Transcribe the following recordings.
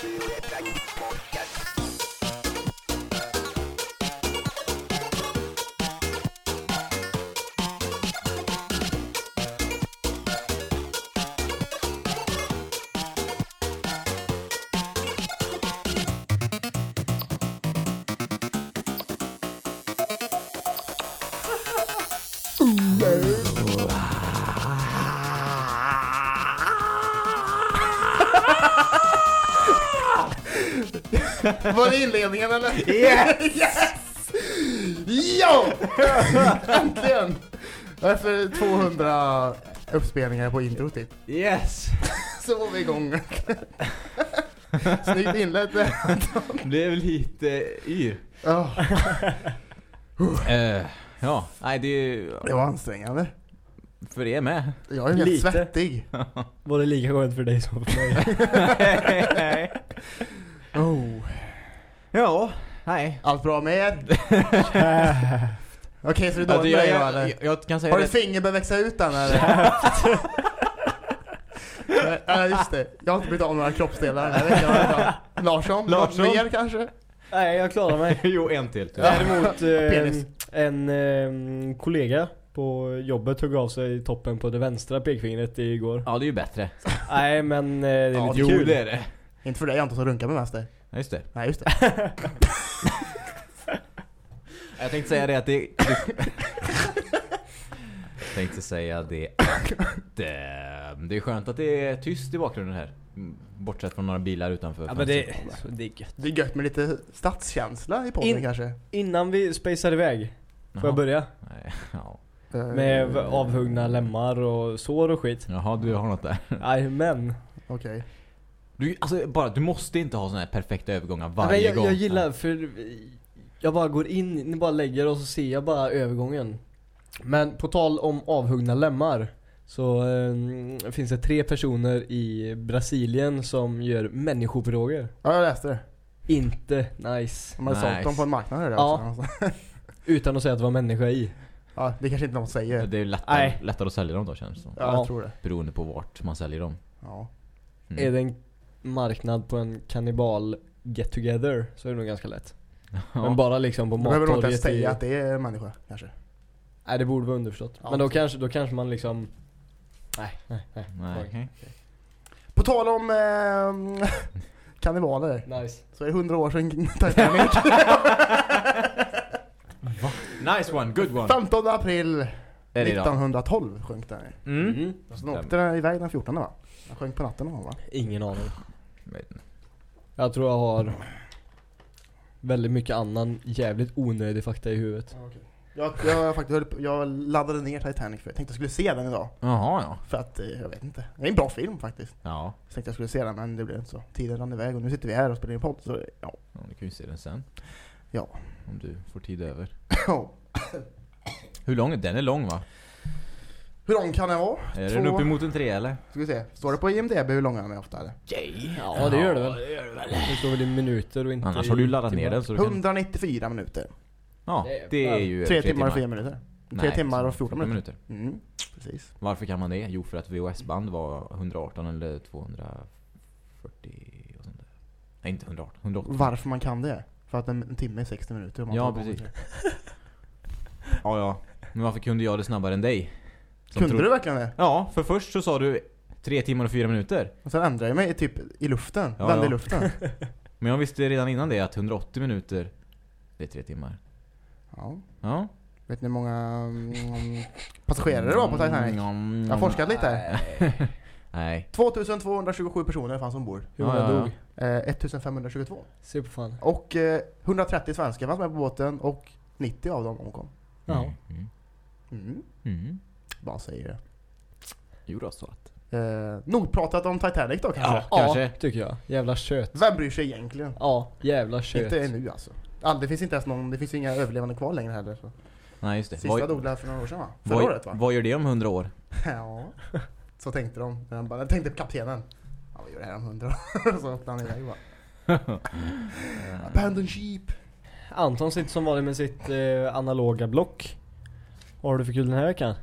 Like Var det inledningen eller? Yes! yes! Ja! Äntligen! Efter 200 uppspelningar på intro typ. Yes! Så var vi igång. Snyggt inlett. Blev lite yr. Ja, Eh, ja, nej det är det var ansträngande. för er med. Jag är helt Lite. svettig. Var det lika skönt för dig som för mig? Oh. Ja, nej. Allt bra med er? Okej, så det är dåligt med dig då eller? jag, jag kan säga Har ditt finger börjat växa ut än eller? Ja just det, jag har inte blivit av några kroppsdelar den här veckan. Larsson? Larsson? Mer kanske? Nej, jag klarar mig. jo, en till. tyvärr. Däremot Penis. eh, en eh, kollega på jobbet tog av sig toppen på det vänstra pekfingret igår. Ja, det är ju bättre. Nej, men eh, det är Ja, lite Jo, kul. det är det. Inte för dig Anton som runkar med vänster. Ja, just det. Nej just det. Jag tänkte säga det att det... Jag tänkte säga det att eh, det är skönt att det är tyst i bakgrunden här. Bortsett från några bilar utanför Ja, men det, det är gött. Det är gött med lite stadskänsla i podden In- kanske. Innan vi spacear iväg, får Jaha. jag börja? Nej, ja. Eh, Med avhuggna lemmar och sår och skit. Jaha, du har något där. Nej, men. Okej. Du, alltså, bara, du måste inte ha såna här perfekta övergångar Ja, varje men jag, gång. jag gillar, för jag bara går in, ni bara lägger och så ser jag bara övergången. Men på tal om avhuggna lemmar så eh, finns det tre personer i Brasilien som gör människopiroger. Ja jag läste det. Inte nice. De hade Nice. sålt dem på en marknad Ja. också. Utan att säga att det var människa i. Ja, det kanske inte någon säger. Det är lättare, Nej. lättare att sälja dem då känns det som. Ja, Ja. jag tror det. Beroende på vart man säljer dem. Ja. Mm. Är det en marknad på en kannibal get together så är det nog ganska lätt. Ja. Men bara liksom på Då behöver du inte mattorget säga att det är människa kanske. Nej det borde vara underförstått. Ja, Men då kanske, då kanske man liksom... Nej, nej, nej. Nej, okej. På tal om eh, kannibaler. Nice. Så är det 100 år sedan Titanic. Nice one, good one. 15 april Är det idag? 1912 sjönk den. Mm. Mm. Så den åkte den iväg den 14 va? Den sjönk på natten va? Ingen aning. Inte. Jag tror jag har väldigt mycket annan jävligt onödig fakta i huvudet. Jag, jag, faktiskt, jag laddade ner Titanic för jag tänkte jag skulle se den idag. Jaha, ja. För att, eh, jag vet inte. Det är en bra film faktiskt. Ja, Jag tänkte jag skulle se den men det blev inte så. Tiden rann iväg och nu sitter vi här och spelar in podd så ja. ja, du kan ju se den sen. Ja. Om du får tid över. Ja. Hur lång är den? är lång va? Hur lång kan den vara? Är Två- den uppemot en tre eller? Ska vi se. Står det på IMDB hur långa de är ofta eller? Yay. Ja, det gör det väl. det gör det väl. Det står väl i minuter och inte Annars har du laddat ner den så du kan... 194 minuter. Ja, det är ju Tre timmar och 4 minuter. Tre Nej, timmar och 14 minuter. minuter. Mm, precis. Varför kan man det? Jo, för att VHS-band var 118 eller 240 och sånt där. Nej, inte 118. 180. Varför man kan det? För att en, en timme är 60 minuter. om man Ja, precis. Ja, ja. Men varför kunde jag det snabbare än dig? Som Kunde du verkligen det? Ja, för först så sa du tre timmar och fyra minuter. Och sen ändrade jag mig typ i luften. Ja, Vände i ja. luften. Men jag visste redan innan det att 180 minuter, det är tre timmar. ja. Ja. Vet ni hur många mm, passagerare det var på Titanic? Mm, Jag har forskat lite här. Nej. 2227 personer fanns ombord. Hur många Ja, ja, ja. dog? Eh, 1522. Se på fan. Och eh, 130 svenskar fanns med på båten och 90 av dem omkom. Ja. Mm. Mm. Mm. Bara säger det. Jo då, så att. Eh, nog pratat om Titanic då kanske? Ja, kanske. tycker jag. Jävla kött. Vem bryr sig egentligen? Ja, jävla kött. Inte nu alltså. All, det finns inte ens någon, det finns inga överlevande kvar längre heller. Så. Nej, just det. Sista Vad, dog där för några år sedan va? Förra vad, året va? vad gör det om 100 år? Ja. Så tänkte de. Den bara, tänkte kaptenen. Ja, vad gör det här om hundra år? Så åkte han iväg bara. Abandon sheep. Anton sitter som vanligt med sitt eh, analoga block. Vad har du för kul den här veckan?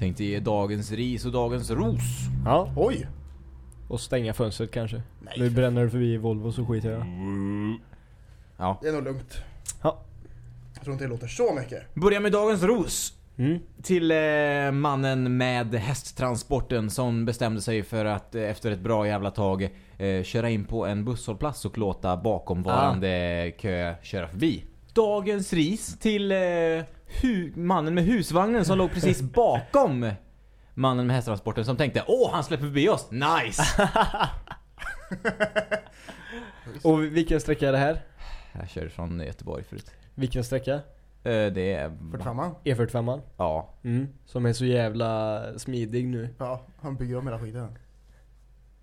Tänkte ge dagens ris och dagens ros. Ja. Oj! Och stänga fönstret kanske. Nej, Nu bränner du förbi Volvo så skiter jag. Ja. det är nog lugnt. Ja. Jag tror inte det låter så mycket. Börja med dagens ros. Mm. Till eh, mannen med hästtransporten som bestämde sig för att eh, efter ett bra jävla tag eh, köra in på en busshållplats och låta bakomvarande kö köra förbi. Dagens ris till eh, mannen med husvagnen som låg precis bakom mannen med hästtransporten som tänkte Åh, han släpper förbi oss! Nice! Och vilken sträcka är det här? Jag körde från Göteborg förut. Vilken sträcka? Eh, det är... 45 E45an. Ja. Mm. Som är så jävla smidig nu. Ja, han bygger om hela skiten. Det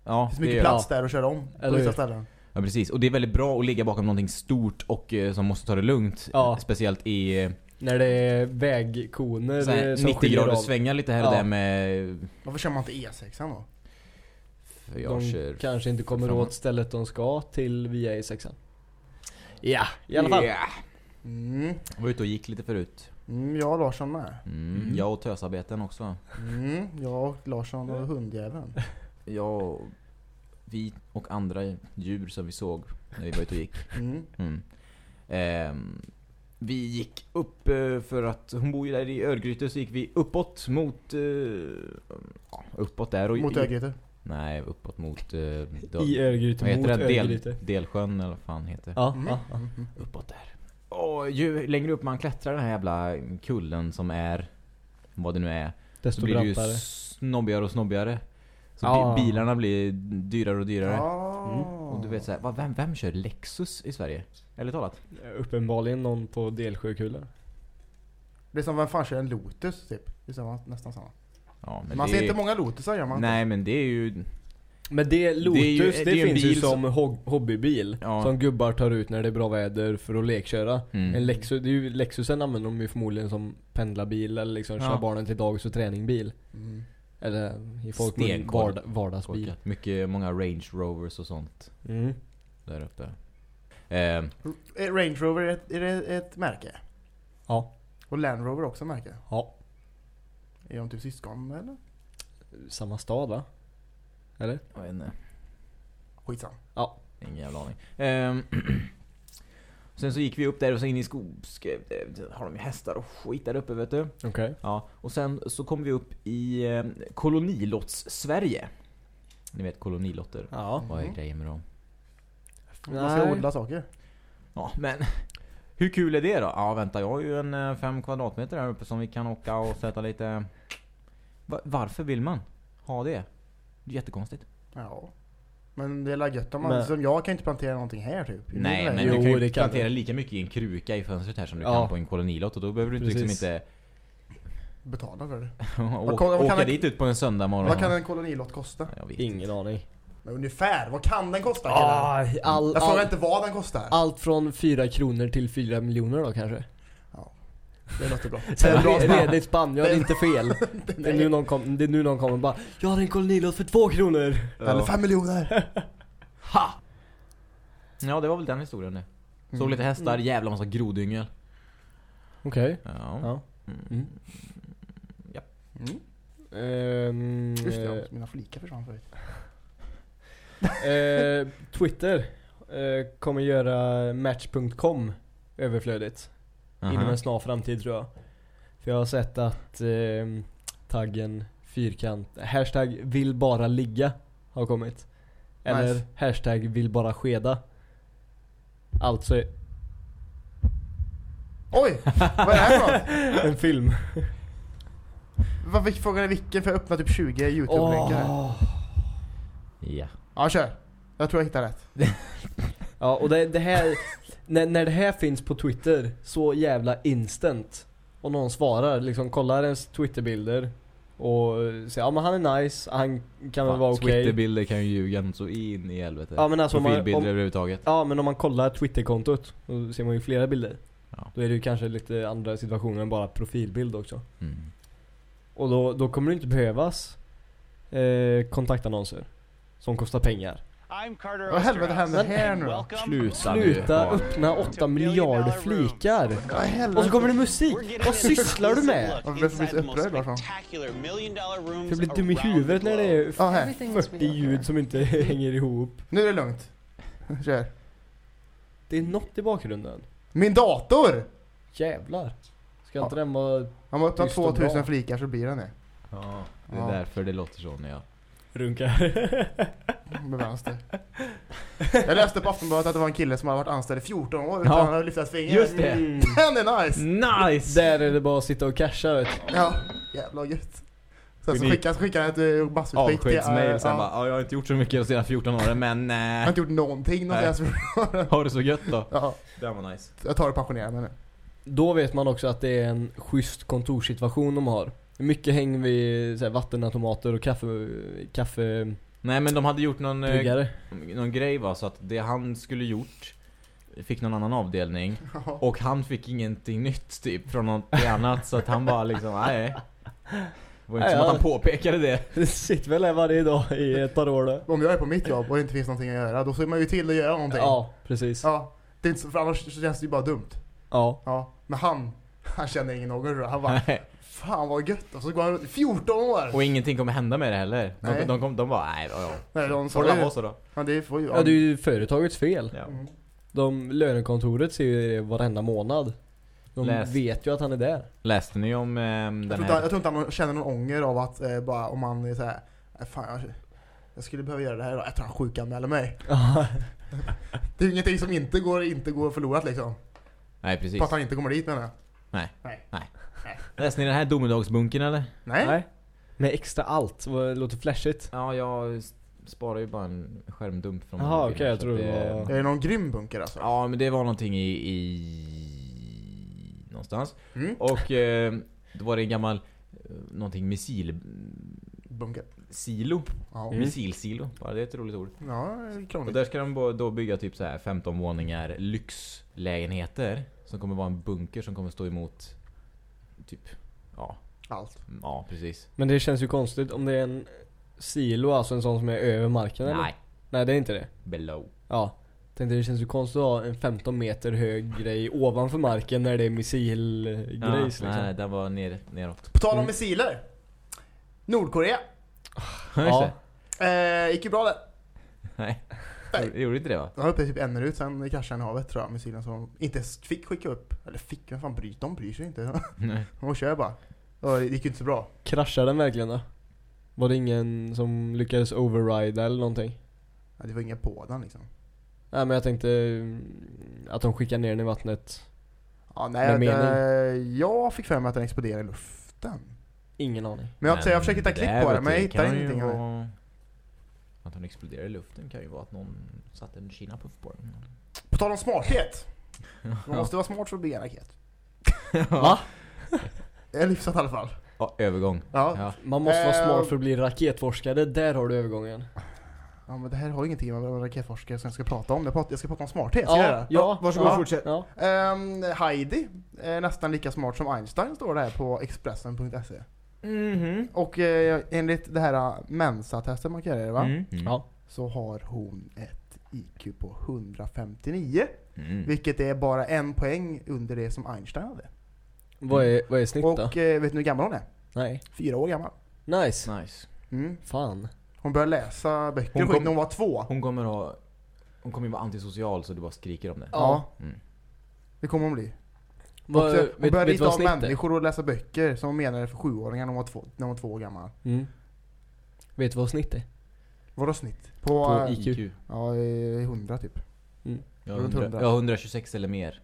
Ja, finns det mycket är- plats där att köra om på vissa ställen. Ja precis, och det är väldigt bra att ligga bakom någonting stort och eh, som måste ta det lugnt. Ja. Speciellt i eh, När det är vägkoner så här eh, som 90 skiljer graders av. svängar lite här och Ja. där med... Varför kör man inte E6 då? För jag De kör... kanske inte kommer framåt. åt stället de ska till via E6an. Ja, i alla fall. Yeah. Mm. Jag var ute och gick lite förut. Mm, jag och Larsson med. Mm. Mm. Jag och tösarbeten också. Mm, jag och Larsson och hundjäveln. Jag och vi och andra djur som vi såg när vi var ute och gick. Mm. Mm. Ehm, vi gick upp eh, för att hon bor ju där i Örgryte så gick vi uppåt mot... eh, ja, uppåt där och Mot Örgryte. Nej, uppåt mot... Uh, I Örgryte Vad mot heter det? Del, Örgryte. Delsjön eller vad fan heter? Ja, Mm. ja, ja. Mm. Uppåt där. Och ju längre upp man klättrar den här jävla kullen som är... Vad det nu är. Så Desto blir det ju brantare. snobbigare och snobbigare. Så Ja. bi- bilarna blir dyrare och dyrare. Ah. Mm. Och du vet såhär, vad- vem, vem kör Lexus i Sverige? Eller talat? Uppenbarligen någon på Delsjökullen. Det är som vem fan kör en Lotus typ. Det är samma, nästan samma. Ja, men man det ser inte många Lotusar gör man Nej men det är ju... Men det, Lotus, Det är ju- det, det är ju en finns ju bil som ho- hobbybil. Ja. Som gubbar tar ut när det är bra väder för att lekköra. Mm. En Lexus, det är ju, Lexusen använder de ju förmodligen som pendlarbil eller liksom Ja. kör barnen till dagis och träningbil. Mm. Eller i folkmun Stenkoll. vard, vardagsbil. Mycket, många Range Rovers och sånt Mm. där uppe. Eh, Eh, Range Rover, är det ett märke? Ja. Och Land Rover också märke? Ja. Är de typ syskon eller? Samma stad va? Eller? jag vet inte. Skitsam. Ingen jävla aning. Ehm, sen så gick vi upp där och så in i skog... Har de ju hästar och skit där uppe vet du. Okej. Ja, och sen så kom vi upp i eh, kolonilotts-Sverige. Ni vet kolonilotter. Ja. Vad är grejen med dem? Man ska Nej. odla saker. Ja, men hur kul är det då? Ja, vänta, jag har ju en eh, fem kvadratmeter här uppe som vi kan åka och sätta lite... Va- varför vill man ha det? Det är jättekonstigt. Ja. Men det är la gött om man, Men- som jag kan inte plantera någonting här typ. Nej, men Jo, du kan ju det kan plantera du. lika mycket i en kruka i fönstret här som du Ja. kan på en kolonilott och då behöver du inte liksom Precis. inte Betala för det. åka, kan- vad kan åka en- dit ut på en söndag morgon. Vad kan en kolonilott kosta? Jag vet. Ingen aning. Men ungefär, vad kan den kosta killar? Ah, all, Jag frågar all, inte vad den kostar. allt från 4 kronor till 4 miljoner då kanske? Det låter bra. Det är bra redigt spann, jag är inte fel. Det är, nu någon kom, det är nu någon kommer och bara Jag har en kolonilott för 2 kronor! Eller fem miljoner. Ha! Ja, det var väl den historien det. Såg Mm. lite hästar, jävla massa grodyngel. Okej. Ja. Ja. Mm. Mm. Mm. Ehm, Just det, mina flikar försvann förut. Eh, Twitter eh, kommer göra Match.com överflödigt. Aha. Inom en snar framtid tror jag. För jag har sett att eh, taggen fyrkant, hashtag vill bara ligga har kommit. Eller Nice. hashtag vill bara skeda. Alltså Oj! Vad är det här för något? en film. Vad fick frågan är vilken för jag öppnar typ 20 youtube-länkar. Åh. Ja. Ja kör. Jag tror jag hittar rätt. Ja och det, det här, när, när det här finns på Twitter, så jävla instant. Och någon svarar, liksom kollar ens Twitterbilder och säger ja men han är nice, han kan väl vara okej. Twitterbilder kan ju ljuga något så in i helvete. Ja men alltså om man, Profilbilder om, överhuvudtaget. Ja men om man kollar Twitterkontot, då ser man ju flera bilder. Ja. Då är det ju kanske lite andra situationer än bara profilbild också. Mm. Och då, då kommer det inte behövas eh, kontaktannonser. Som kostar pengar. Vad helvete händer här nu då? Sluta nu. Sluta öppna 8 miljarder flikar. Och så kommer det musik. Vad sysslar du med? Varför blir jag så upprörd, Larsson? Jag blir dum i huvudet när det är Ja, här. Everything must be 40 okay. ljud som inte hänger ihop. Nu är det lugnt. Kör. Det är något i bakgrunden. Min dator! Jävlar. Ska Ja. inte den vara Om man öppnar Tyst och 2000 bra. flikar så blir den det. Ja, det är Ja. därför det låter så när jag... runkar? Med vänster. Jag läste på Aftonbladet att det var en kille som hade varit anställd i 14 år utan Ja. att lyfta ett finger. Just det. Mm. Den är nice! Nice! Där är det bara att sitta och casha vet. Ja, jävla gött. Sen så skickar, skickar han ett massutskick till... Avskedsmail eh, sen ja. bara ja, jag har inte gjort så mycket de senaste 14 åren men... Jag har Eh, inte gjort någonting någonstans. har det så gött då. ja, Det var nice. jag tar och pensionerar mig nu. Då vet man också att det är en schysst kontorssituation de har. Mycket häng vid så här, vattenautomater och kaffe... kaffe Nej men de hade gjort någon, eh, någon grej va, så att det han skulle gjort fick någon annan avdelning och han fick ingenting nytt typ från något annat så att han bara liksom, nej. Det var inte som att han påpekade det. Det sitter väl här varje dag i ett par år då. Om jag är på mitt jobb och det inte finns någonting att göra, då ser man ju till att göra någonting. Ja, precis. Ja. Det är inte så, för annars så känns det ju bara dumt. Ja. Ja. Men han, han känner ingen någon. Han bara, Nej. Fan vad gött. Och så går han runt i 14 år! Och ingenting kommer hända med det heller. De, Nej. de, kom, de bara, nej ja, ja. Nej, de Får sa det det. så då. Ja, det får ju... Ja, det är ju företagets fel. Ja. Mm. De, lönekontoret ser ju det varenda månad. De Läs. vet ju att han är där. Läste ni om eh, Jag, den tror inte, här? jag tror inte han känner någon ånger av att eh, bara om man är såhär, "Nej, fan jag, jag skulle behöva göra det här idag. Jag tror han sjukanmäler mig. Det är ju ingenting som inte går, inte går förlorat liksom. Nej precis. På att han inte kommer dit menar jag. Nej. Nej. Läste ni den här domedagsbunken eller? Nej? Med extra allt. Vad låter flashigt. Ja, jag sparar ju bara en skärmdump från Jaha, okej, jag så tror att det var- Är det någon grym bunker alltså? Ja, men det var någonting i... i någonstans. Mm. Och eh, då var det en gammal... eh, Någonting missil... Bunker. Silo. Ja. Mm. Missilsilo. Bara det är ett roligt ord. Ja, det är Och krångligt. där ska de då bygga typ så här 15 våningar lyxlägenheter. Som kommer vara en bunker som kommer stå emot... Typ... Ja, Allt. ja precis. Men det känns ju konstigt om det är en silo, alltså en sån som är över marken eller? Nej, Nej det är inte det. below. Ja. Tänkte det känns ju konstigt att ha en 15 meter hög grej ovanför marken när det är missilgrejs Ja, liksom. Nej, den var ner, neråt. På tal om Mm. missiler. Nordkorea. Ja. Ja. Eh, gick ju bra där. Nej. Nej. Gjorde inte det va? De var uppe i typ en minut sen kraschade den i havet tror jag, missilen som inte fick skicka upp. Eller fick, vem fan bryr De bryr sig inte. Nej. De kör bara. Och det gick ju inte så bra. Kraschade den verkligen då? Var det ingen som lyckades overrida eller någonting? Ja, det var inget på den liksom. Nej men jag tänkte mm, att de skickar ner den i vattnet. Ja, nej, Med det, jag fick för mig att den exploderade i luften. Ingen aning. Men jag, jag försöker hitta klipp på det, men jag hittar ingenting. vara- Att den exploderar i luften kan ju vara att någon satte en kinapuff på den. På tal om smarthet. Man måste vara smart för att bli en raket. Va? Det är livsat i alla fall. Ja, övergång. Ja. Ja. Man måste vara Eh, smart för att bli raketforskare, där har du övergången. ja, men det här har ju ingenting med vad raketforskare som jag ska prata om. Jag, pratar, jag ska prata om smarthet. Ja, göra? ja. varsågod, ja, fortsätt. Ja. Ehm, Heidi är nästan lika smart som Einstein står det här på Expressen.se. Mhm. Och eh, enligt det här eh, Mensa-testet man kan göra det va? Mm. Mm. ja. Så har hon ett IQ på 159. Mm. Vilket är bara en poäng under det som Einstein hade. Vad är, vad är snitt då? Och eh, vet ni hur gammal hon är? Nej. Fyra år gammal. Nice. Nice. Mm. Fan. Hon började läsa böcker Hon kom- när hon var två. Hon kommer ha... Hon kommer ju vara antisocial så du bara skriker om det. Ja, Mm. det kommer hon bli. Vad, Och vet, så- hon började vet du rita av människor och läsa böcker som hon menade för sjuåringar när hon var två, när hon var två år gammal. Mm. Vet du vad snitt är? Vadå snitt? På, På eh, IQ. ja, i 100 typ. Jag Runt har 100, hundra. jag har 126 eller mer.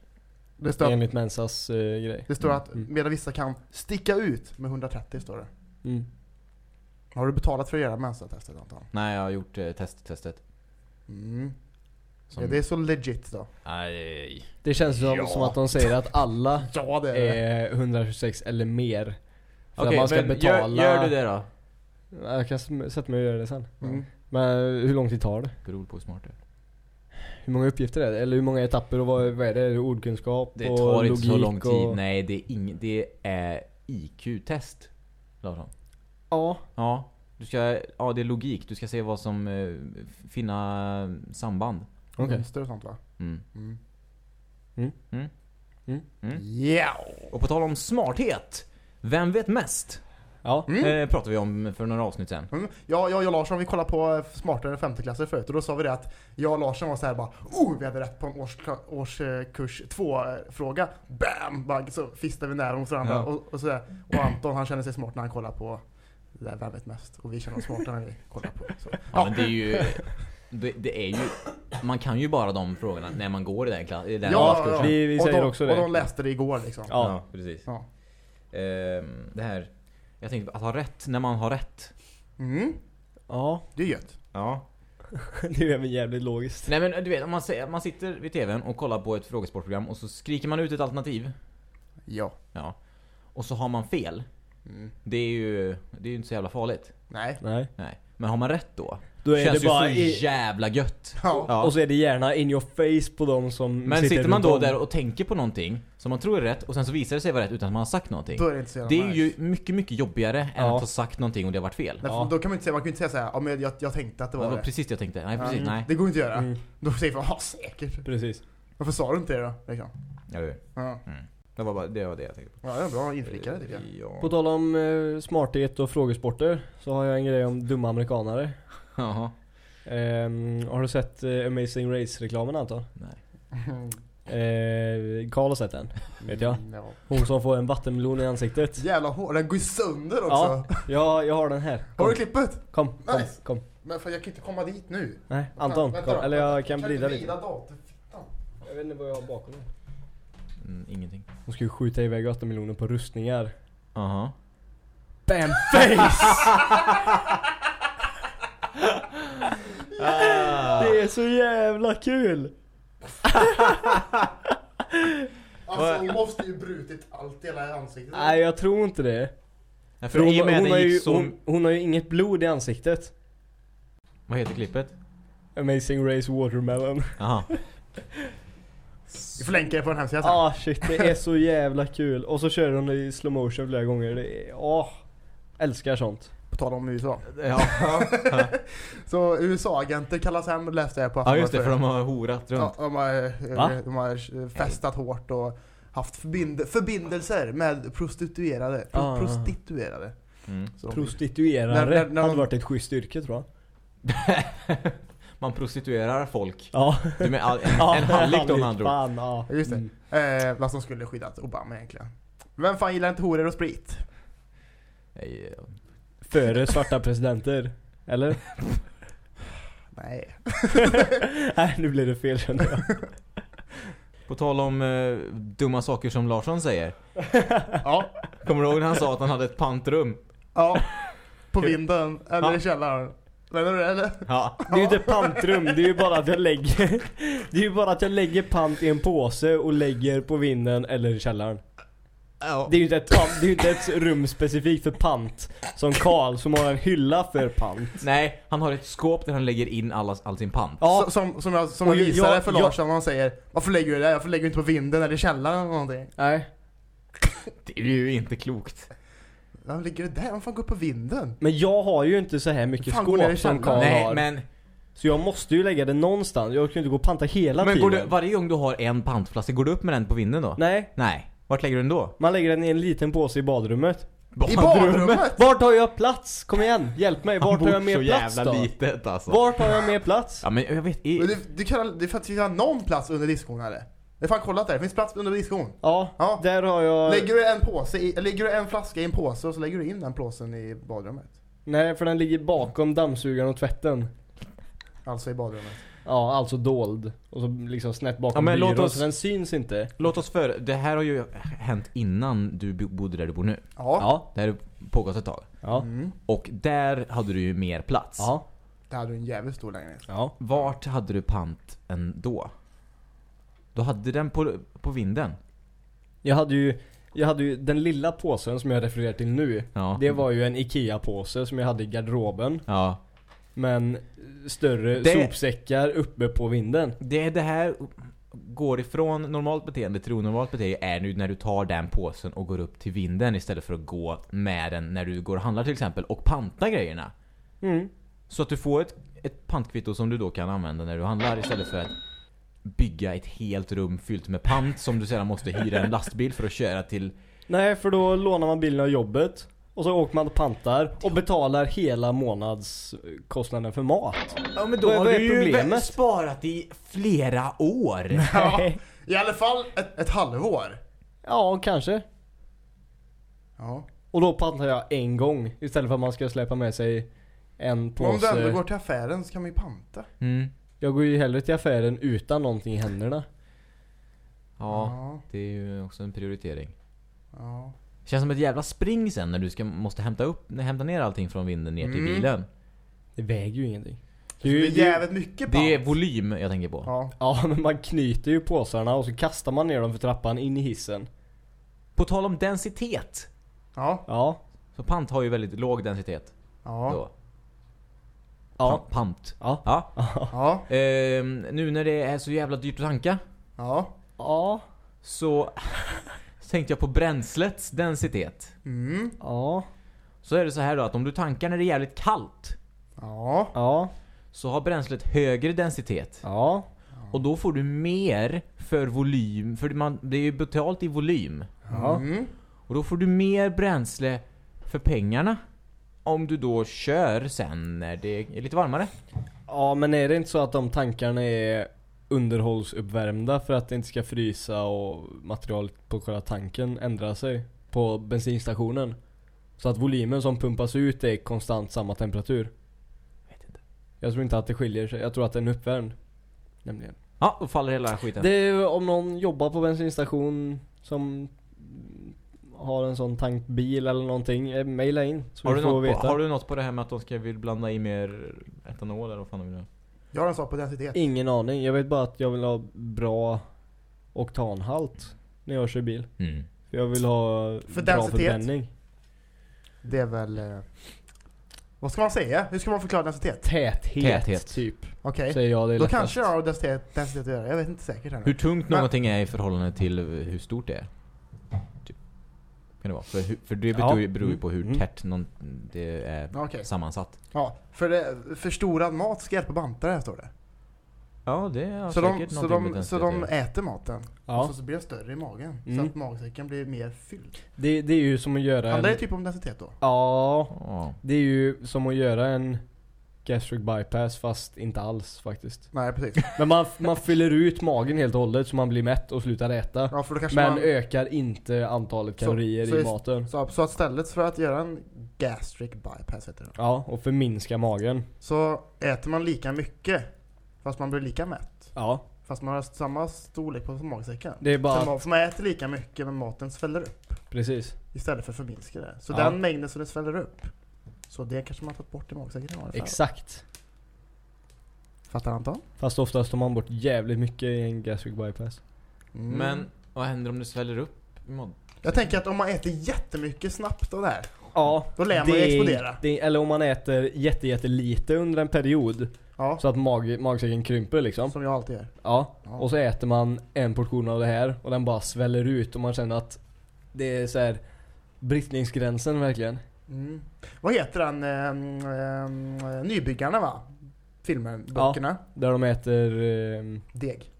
Det står, Enligt Mensas eh, grej. det står Mm, att mm. medan vissa kan sticka ut med 130 står det. Mm. Har du betalat för att göra mensatestet antar jag? Nej, jag har gjort eh, testtestet. Mm. Som... Ja, det är så legit då. Nej. Det känns som, Ja. som att de säger att alla Ja det är det. är 126 eller mer. För Okej, att man ska men betala... gör, gör du det då? Ja, Jag kan sätta mig och göra det sen. Mm. Men hur lång tid tar det? Beror på hur smart du är. Hur många uppgifter är det? Eller hur många etapper och vad, vad är det? Är det ordkunskap Det och tar inte logik så lång tid. Och... Nej, det är, ing, det är IQ-test. Larsson. Ja. Ja. Du Du ska, ja det är logik. Du ska se vad som, eh, finna samband. Okej. Mönster och sånt va? Mm. Mm. Mm. Mm. Mm. Yeah. Och på tal om smarthet. Vem vet mest? Ja. Mm. Eh, pratade vi om för några avsnitt sen. Mm. Ja, jag och Larsson vi kollade på eh, smartare femteklasser förut och då sa vi det att jag och Larsson var så här bara oh, vi hade rätt på en årskla- årskurs 2 fråga. Bam! Bara, så fistade vi nära mot varandra Ja. och, och sådär. Och Anton han känner sig smart när han kollar på det där Vem vet mest? Och vi känner oss smarta när vi kollar på så. Ja, men det är ju... Det, det är ju... Man kan ju bara de frågorna när man går i den, klass, i den Ja, årskursen. ja. Vi- vi och säger de, också Och det. de läste det igår liksom. Ja. precis. Ja. Ehm, det här... Jag tänkte att ha rätt när man har rätt. Mm, Ja. det är gött. Ja. Det är även jävligt logiskt. Nej men du vet, om man, säger, man sitter vid tvn och kollar på ett frågesportprogram och så skriker man ut ett alternativ. Ja. Ja. Och så har man fel. Mm. Det är ju, det är ju inte så jävla farligt. Nej. Nej. Nej. Men har man rätt då? Då är känns det bara ju så jävla gött. Ja. Ja. Och så är det gärna in your face på dem som Men sitter man runt då om. där och tänker på någonting som man tror är rätt och sen så visar det sig vara rätt utan att man har sagt någonting. Då är det inte så jävla Det är nice. ju mycket, mycket jobbigare än Ja. att ha sagt någonting och det har varit fel. Nej, Ja. Då kan man inte säga, man kan inte säga såhär, ja men jag, jag tänkte att det var var det. precis det jag tänkte. Nej Ja. precis, nej. Det går inte att göra. Mm, Då säger man, ja säkert. precis. Varför sa du inte det då? Liksom. Ja, det, Ja. det, var bara, det var det jag tänkte på. ja, det är bra inflikare tycker jag. Ja. På tal om eh, smarthet och frågesporter så har jag en grej om dumma amerikanare. Jaha. Ehm, har du sett eh, Amazing Race-reklamen Anton? Nej. Eh, Karl har sett den, vet jag. Mm, Ja. Hon som får en vattenmelon i ansiktet. Jävla hår, den går ju sönder också. Ja, ja, jag har den här. Har Kom, du klippet? kom, kom, Nice. kom. Men för jag kan inte komma dit nu. Nej, Anton, Vänta kom. då, Eller jag kan du vrida inte lite. vrida? Jag vet inte vad jag har bakom mig. Mm, ingenting. Hon ska ju skjuta iväg vattenmeloner på rustningar. Aha. Bam face! Det är så jävla kul! Alltså hon måste ju brutit allt i hela ansiktet. Nej jag tror inte det. Ja, För för hon, i och med hon, det har ju, så... hon, hon har ju inget blod i ansiktet. Vad heter klippet? Amazing Race Watermelon. Jaha. Vi får länka det på den hemsidan sen. Ah shit, det är så jävla kul. Och så kör hon i slow motion flera gånger. Det är, åh. Älskar sånt. På tal om USA. Ja. Så USA-agenter kallas hem, läste jag på ja just det, för de har horat Ja, runt. de har, Va? de har festat hårt och haft förbind förbindelser med prostituerade. Pro Ah. prostituerade. Mm. Så de- Prostituerare När- när- när hade de- varit ett schysst yrke tror jag. Man prostituerar folk. Ja. Du menar all- en, en hallick då med andra. Fan, ja. Ja, just det. Mm. Eh, fast de skulle skyddat Obama egentligen. Vem fan gillar inte horor och sprit? Nej, ja. Före svarta presidenter. Eller? Nej. Nej nu blev det fel kände jag. På tal om eh, dumma saker som Larsson säger. Ja. Kommer du ihåg när han sa att han hade ett pantrum? Ja. På vinden, eller Ja. i källaren. Menar du det eller? Ja. Det är ju inte pantrum, det är ju bara att jag lägger Det är ju bara att jag lägger pant i en påse och lägger på vinden eller i källaren. Ja. Det är ju inte ett, det är inte ett rum specifikt för pant. Som Karl som har en hylla för pant. Nej, han har ett skåp där han lägger in alla, all sin pant. Ja, som, som jag, som jag visade jag- för Larsson, han säger Varför lägger du det där? Varför lägger du inte på vinden eller källaren eller någonting? nej. Det är ju inte klokt. Varför ligger det där? Varför fan gå upp på vinden? Men jag har ju inte så här mycket Fan, går skåp som källaren. Karl Nej, har. men, Så jag måste ju lägga det någonstans. Jag kan ju inte gå och panta hela men tiden. går du, varje gång du har en pantflaska, går du upp med den på vinden då? Nej, Nej. Vart lägger du den då? man lägger den i en liten påse i badrummet. I badrummet? Vart har jag plats? Kom igen, hjälp mig. Vart har jag mer plats jävla då? litet alltså. Vart har jag mer plats? Ja men jag vet, Men det, det, kan, det är för att det finns någon plats under diskon eller? Jag har fan kollat där, det finns plats under diskon. Ja, Ja. där har jag... Lägger du en påse i, lägger du en flaska i en påse och så lägger du in den påsen i badrummet. Nej, för den ligger bakom dammsugaren och tvätten. Alltså i badrummet. Ja, alltså dold. Och så liksom snett Ja, bakom men låt byrån, oss- så den syns inte. låt oss för det här har ju hänt innan du bo- bodde där du bor nu. Ja. Ja. Det här har pågått ett tag. Ja. Mm. Och där hade du ju mer plats. Ja. Det hade du en jävligt stor lägenhet. Ja. Vart hade du pant då? Du hade den på, på vinden? Jag hade ju, jag hade ju den lilla påsen som jag refererar till nu. Ja. Det var ju en IKEA-påse som jag hade i garderoben. Ja. Men större Det- sopsäckar uppe på vinden. Det är det här går ifrån normalt beteende till onormalt beteende är nu när du tar den påsen och går upp till vinden istället för att gå med den när du går och handlar till exempel och panta grejerna. Mm. Så att du får ett, ett pantkvitto som du då kan använda när du handlar istället för att bygga ett helt rum fyllt med pant som du sedan måste hyra en lastbil för att köra till. Nej, för då lånar man bilen av jobbet. Och så åker man och pantar och betalar hela månadskostnaden för mat. Ja men då har du ju sparat i flera år. Ja, I alla fall ett, ett halvår. Ja, kanske. Ja. Och då pantar jag en gång istället för att man ska släppa med sig en Men om du ändå påse. går till affären så kan man ju panta. Mm. Jag går ju hellre till affären utan någonting i händerna. Ja, Ja. det är ju också en prioritering. ja. Känns som ett jävla spring sen när du ska, måste hämta upp, hämta ner allting från vinden ner till Mm. bilen. Det väger ju ingenting. Det är jävligt mycket pant. Det är volym jag tänker på. Ja. Ja, men man knyter ju påsarna och så kastar man ner dem för trappan in i hissen. På tal om densitet. Ja. Ja. Så pant har ju väldigt låg densitet. Ja. Då. Ja. Pa- Pant. Ja. Ja. Ja. Ehm, nu när det är så jävla dyrt att tanka. Ja. Ja. Så tänkte jag på bränslets densitet. Mm. Ja. Så är det så här då att om du tankar när det är jävligt kallt. Ja. Ja. Så har bränslet högre densitet. Ja. Och då får du mer för volym. För man, det är ju betalt i volym. Ja. Mm. Och då får du mer bränsle för pengarna. Om du då kör sen när det är lite varmare. Ja, men är det inte så att de tankarna är underhållsuppvärmda för att det inte ska frysa och materialet på själva tanken ändrar sig på bensinstationen? Så att volymen som pumpas ut är konstant samma temperatur? Vet inte. Jag tror inte att det skiljer sig. Jag tror att den är uppvärmd. Nämligen. Ja, då faller hela skiten. Det är om någon jobbar på bensinstation som har en sån tankbil eller någonting, eh, mejla in så har, vi du får något veta. på, har du något på det här med att de ska vill blanda i mer etanol eller vad fan de vill? Jag har en sak på densitet. Ingen aning. Jag vet bara att jag vill ha bra oktanhalt när jag kör bil. Mm. För jag vill ha För bra densitet? förbränning. Det är väl... Eh, vad ska man säga? Hur ska man förklara densitet? Täthet, Täthet. typ. Okej. Säger jag det är Då lättast. kanske jag har densitet, densitet att göra. Jag vet inte säkert ännu. Hur tungt Men- någonting är i förhållande till hur stort det är. Kan det vara. För, för det Ja. beror, ju- beror ju på hur Mm. tätt någon, det är Ja, Okej. sammansatt. Ja, för det, förstorad mat ska hjälpa bantare står det. Ja, det är så säkert de, så, de, så de äter maten. Ja. Och så, så blir den större i magen. Mm. Så att magsäcken blir mer fylld. Det, det är ju som att göra Handlar det en... typ om densitet då? Ja, Ja. det är ju som att göra en gastric bypass fast inte alls faktiskt. Nej precis. Men man, man fyller ut magen helt och hållet så man blir mätt och slutar äta. Ja, för Men man, ökar inte antalet Så- kalorier så i är- maten. så, så att istället för att göra en gastric bypass heter det. Ja, och förminska magen. Så äter man lika mycket fast man blir lika mätt. Ja, Fast man har samma storlek på magsäcken. det är Så bara... man, så man äter lika mycket men maten sväller upp. Precis. Istället för att förminska det. Så Ja. den mängden som det sväller upp. Så det kanske man har tagit bort i magsäcken i alla fall. Exakt. Fattar Anton? Fast oftast tar man bort jävligt mycket i en gastric bypass. Mm. Men vad händer om det sväller upp i mod? Jag tänker att om man äter jättemycket snabbt av det här. Ja, Då lär man ju det är- explodera. Det, eller om man äter jätte, jätte lite under en period. Ja. Så att mag, magsäcken krymper liksom. Som jag alltid gör. Ja. Ja. Och så äter man en portion av det här och den bara sväller ut och man känner att det är så här bristningsgränsen verkligen. Mm. Vad heter den? ehm, ehm, nybyggarna va? Filmen, böckerna. Där de äter... ehm, Deg.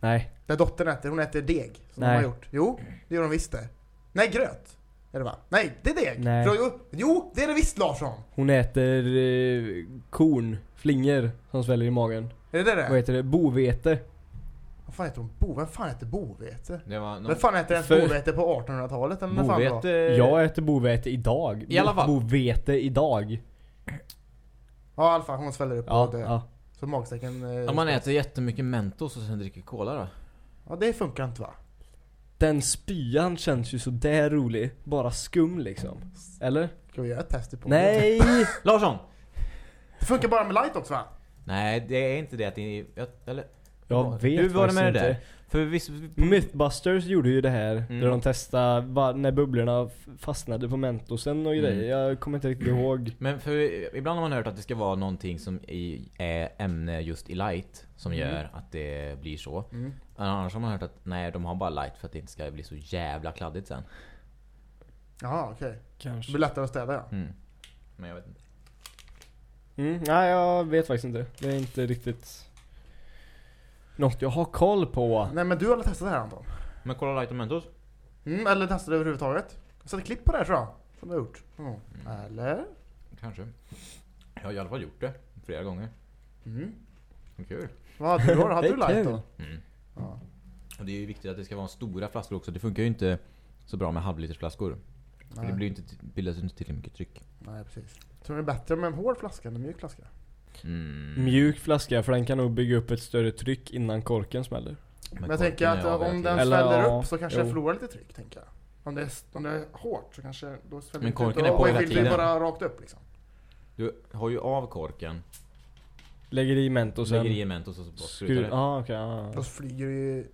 nej. Där dottern äter, hon äter deg. Som Nej. de har gjort. Jo, det gör de visst det. Nej, gröt. Är det va? Nej, det är deg. Nej. Jo, jo, det är det visst Larsson. Hon äter eh, korn, flingor som sväller i magen. Är det det? Vad heter det? Bovete. Vad fan heter hon? Bo? Vem fan heter bovete? Det var någon... Vem fan äter ens För- bovete på 1800-talet eller när fan det var? Bovete... Jag äter bovete idag. I alla fall. Bovete idag. Ja i alla fall, hon sväller upp Ja, och dör. ja. Så magsäcken... eh, Om man äter jättemycket Mentos och sen dricker cola då? Ja det funkar inte va? Den spyan känns ju så där rolig. Bara skum liksom. Eller? Ska vi göra ett test på Nej! Larsson! Det funkar bara med light också va? Nej, det är inte det att det är... jag- Eller? Jag vet Hur var det med det där? För visst... Mythbusters gjorde ju det här, Mm. där de testade va, när bubblorna fastnade på mentosen och grejer. Mm. Jag kommer inte riktigt ihåg. Men för ibland har man hört att det ska vara någonting som är ämne just i light som Mm. gör att det blir så. Mm. Annars har man hört att nej, de har bara light för att det inte ska bli så jävla kladdigt sen. Jaha okej. Det Kanske. blir lättare att städa ja. Mm. Men jag vet inte. Mm, nej jag vet faktiskt inte. Det är inte riktigt något jag har koll på. Nej men du har väl testat det här Anton? Men kolla Light och Mentos. Mm, eller testat det överhuvudtaget? Jag satte klipp på det här tror jag. Som du har gjort. Mm. Eller? Kanske. Jag har i alla fall gjort det flera gånger. Mm. Kul. Vad hade du då? Hade du light då? Mm. Ja. Och det är ju viktigt att det ska vara stora flaskor också. Det funkar ju inte så bra med halvlitersflaskor. För det blir ju inte, bildas ju inte tillräckligt mycket tryck. Nej precis. Tror du det är bättre med en hård flaska än en mjuk flaska? Mm. Mjuk flaska för den kan nog bygga upp ett större tryck innan korken smäller. Men jag tänker att om den sväller upp så kanske jo. den förlorar lite tryck tänker jag. Om det är, om det är hårt så kanske då sväller Men inte korken ut. är på hela tiden. bara rakt upp liksom. Du har ju av korken, Lägger i Mentos lägger i en Mentos och så bara sprutar Skru- det. ah, ja. Då flyger det ju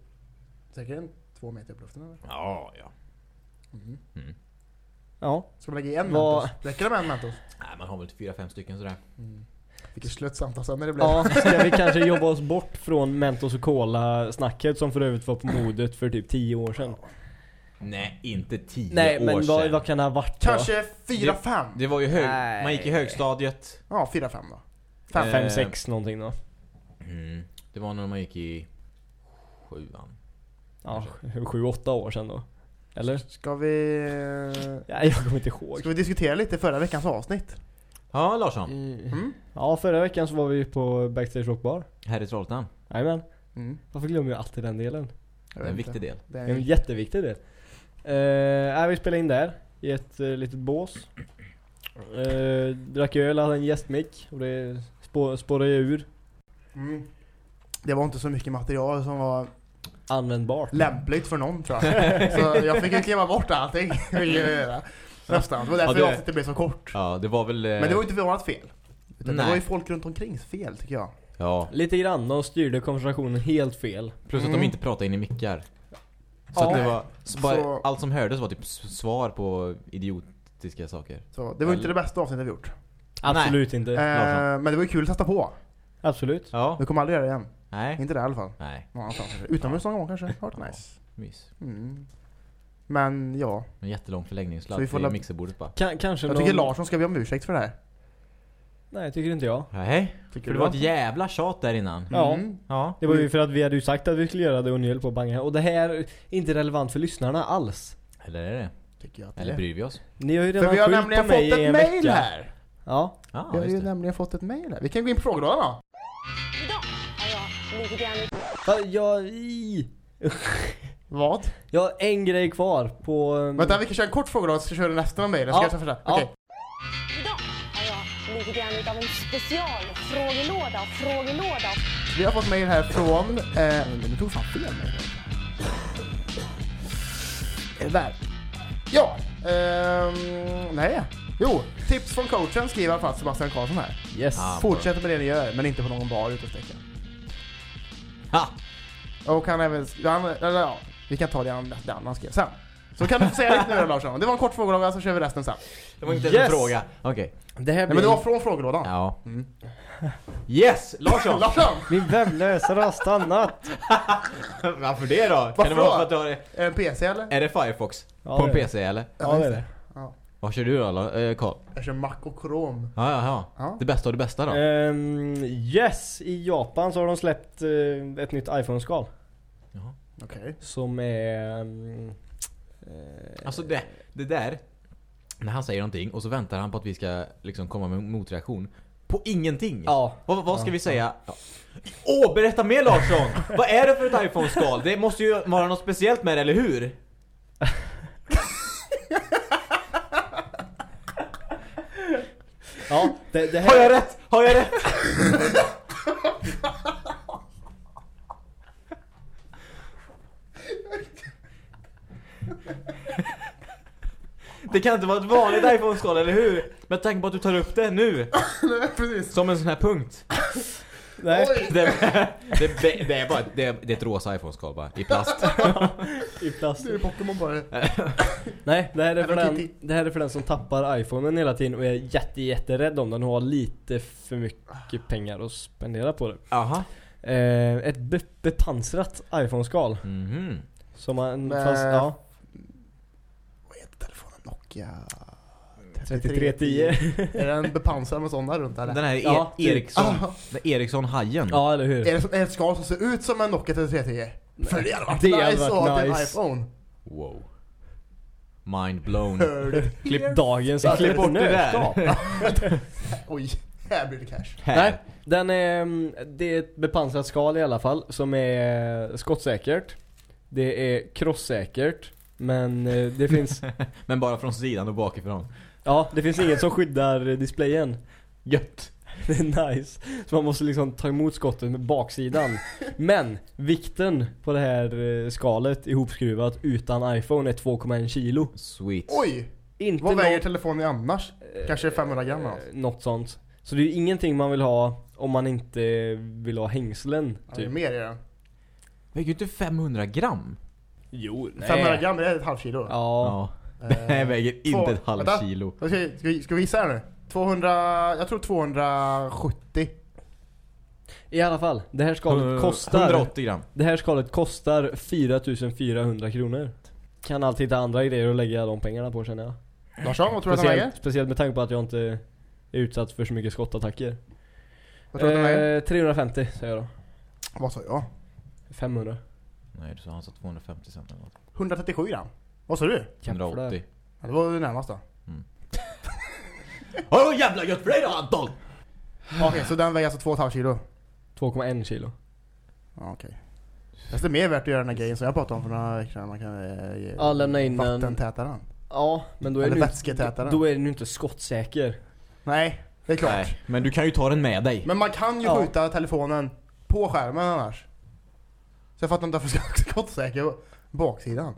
säkert en två meter upp i luften eller? Ja, ja. Mm. Mm. ja. Ska man lägga i en Vad- Mentos? Räcker det med en Mentos? Nej, man har väl fyra, fem stycken sådär. Mm. Vilket slöttsamt alltså när det blev. Ja, ska vi kanske jobba oss bort från Mentos och Cola snacket som för övrigt var på modet för typ 10 år sedan? Nej, inte tio Nej år men vad, sedan. vad kan det ha varit då? Kanske fyra, Det- fem? Det var ju hög... Nej. Man gick i högstadiet. Ja, fyra, fem då. Fem. Eh, 5, 6 någonting då? Mm. Det var när man gick i sjuan. Ja, 7, 8 år sedan då. Eller? Ska vi... Ja, jag kommer inte ihåg. Ska vi diskutera lite förra veckans avsnitt? Ja, Larsson. Mm. Ja, förra veckan så var vi på Backstage Rock Bar. Här i Trollhättan. Jajamän. Mm. Varför glömmer jag alltid den delen? Det är en viktig del. Det är en jätteviktig del. Uh, vi spelade in där i ett uh, litet bås. Uh, drack öl, hade en gästmick och det spå, spårade ju ur. Mm. Det var inte så mycket material som var Användbart. lämpligt för någon tror jag. Så jag fick ju klippa bort allting. Nästan. Det var därför Ja, det- avsnittet blev så kort. Ja, det var väl... eh, Men det var ju inte vårat fel. Utan det Nej. var ju folk runt omkring fel tycker jag. Ja. Lite grann och styrde konversationen helt fel. Plus att Mm. de inte pratade in i mickar. Så Ja. att det var... Så bara, Så- Allt som hördes var typ svar på idiotiska saker. Så det var inte det bästa avsnittet vi gjort. Absolut inte. Eh, men det var ju kul att testa på. Absolut. Ja. Vi kommer aldrig göra det igen. Nej. Inte det i alla fall. Nej. Utomhus någon gång kanske. Hart Ja. nice. Mys. Mm. Men ja. En jättelång förlängningssladd vi får till la- mixerbordet bara. Ka- kanske Jag tycker någon... Larsson ska be om ursäkt för det här. Nej, tycker inte jag. Nej. Tycker För det var ett jävla tjat där innan. Ja. Mm. Ja. Det var ju för att vi hade ju sagt att vi skulle göra det och ni höll på att banga. Och det här är inte relevant för lyssnarna alls. Eller är det? Tycker jag att Eller det är. bryr vi oss? Ni har ju För redan vi har skyllt nämligen på fått mig i ett en mail vecka. här. Ja. Ja, Vi har ju just det. nämligen fått ett mail här. Vi kan gå in på frågelådan då. Idag har jag lite grann Va, Jag... i- Vad? Jag har en grej kvar på... um, Vänta, vi kan köra en kort frågelåda så kör du resten av mejlen. Ska Ja. jag ta första? Ja. Okej. Idag har jag lite grann utav en specialfrågelåda, frågelåda. Vi har fått mail här från... Eh, nu tog fan fel mail. Eh, Där. Ja. ehm, nej. Jo, tips från coachen skriver i alla fall Sebastian Karlsson här. Yes. Ah. Fortsätt med det ni gör, men inte på någon bar utropstecken. Ha! Och han även... Han, eller ja, vi kan ta det han, det han skrev sen. Så kan du få säga ditt nu då Larsson. Det var en kort frågelåda så kör vi resten sen. Det var inte Yes! en fråga. Okej. Det här Nej men det var från frågelådan. Ja. Mm. Yes! Larsson! Larsson! Min webbläsare har stannat. Varför det då? Kan Varför det vara då? för att du har det? En PC eller? Är det Firefox? Ja, på en det är PC eller? Ja, det är det. Vad kör du då La- eh, Carl? Jag kör Mac och Chrome. Ja, ja, ja. Ja. Det bästa av det bästa då? Ehm, yes, i Japan så har de släppt eh, ett nytt iPhone-skal. Okej. Som är... eh, Alltså det, det där, när han säger någonting och så väntar han på att vi ska liksom komma med motreaktion. På ingenting! Ja. Vad, vad ska Ja, vi säga? Ja. Åh, berätta mer Larsson! vad är det för ett iPhone-skal? Det måste ju vara något speciellt med det, eller hur? Ja, det, det här... Har jag rätt? Har jag rätt? Det kan inte vara ett vanligt iPhone-skal, eller hur? Med tanke på att du tar upp det nu, Nej, precis. som en sån här punkt. Nej, Oj! Det, det, det, det är bara det är, det är ett rosa iPhone-skal bara, i plast. i plast. Det är Pokémon bara. Nej, det här, är för den, det här är för den som tappar iPhonen hela tiden och är jätte, jätterädd om den och har lite för mycket pengar att spendera på det. Aha. Eh, ett be bepansrat iPhone-skal. Mhm. Som man, Men- fast, ja. Nokia... 3310. Är den bepansrad med sådana runt eller? Den här e Ja, typ. Ericsson, den Ericsson-hajen. ja, eller hur? Är det ett skal som ser ut som en Nokia 3310? För det hade varit Det hade nice varit att ha till en nice. iPhone. Wow. Mind blown. Klipp dagens Klipp bort det där. Oj, här blir det cash. Här. Nej, den är, mm, det är ett bepansrat skal i alla fall som är skottsäkert. Det är krosssäkert. Men eh, det finns, Men bara från sidan och bakifrån. ja det finns inget som skyddar displayen. Gött. Det är nice. Så man måste liksom ta emot skottet med baksidan. Men vikten på det här eh, skalet ihopskruvat utan iPhone är 2,1 kilo. Sweet. Oj! Inte Vad väger nå- telefonen annars? Kanske 500 gram eh, alltså. Något sånt. Så det är ju ingenting man vill ha om man inte vill ha hängslen. Ja, det är Typ. mer i den. Väger ju inte 500 gram. Jo, nej. 500 gram, det är ett halvt kilo. Ja. Ja. Det här Eh, väger två- inte ett halvt vänta. kilo. Ska vi, ska, vi, ska vi gissa här nu? 200, jag tror 270. I alla fall, det här skalet kostar 180 gram. Det här skalet kostar 4400 kronor. Kan alltid hitta andra grejer att lägga de pengarna på känner jag. Larsson, vad tror du att den väger? Speciellt, speciellt med tanke på att jag inte är utsatt för så mycket skottattacker. Vad tror du väger? Eh, 350 säger jag då. Vad sa jag? 500. Nej, du sa han sa 250 cent eller något. 137 gram. Vad sa du? 180. Ja, det var ju närmast då. Åh jävla gött för dig då Anton! Okej, så den väger alltså 2,5 kilo? 2,1 kilo. Ja, okej. Det är mer värt att göra den här grejen som jag pratade om för några veckor sedan. Man kan eh, ge Ja, lämna in vattentätaren. Ja, men då är, Eller vätsketätaren. då är den ju inte skottsäker. Nej, det är klart. Nej, men du kan ju ta den med dig. Men man kan ju Ja. skjuta telefonen på skärmen annars. Så jag fattar inte varför ska skottsäker på baksidan.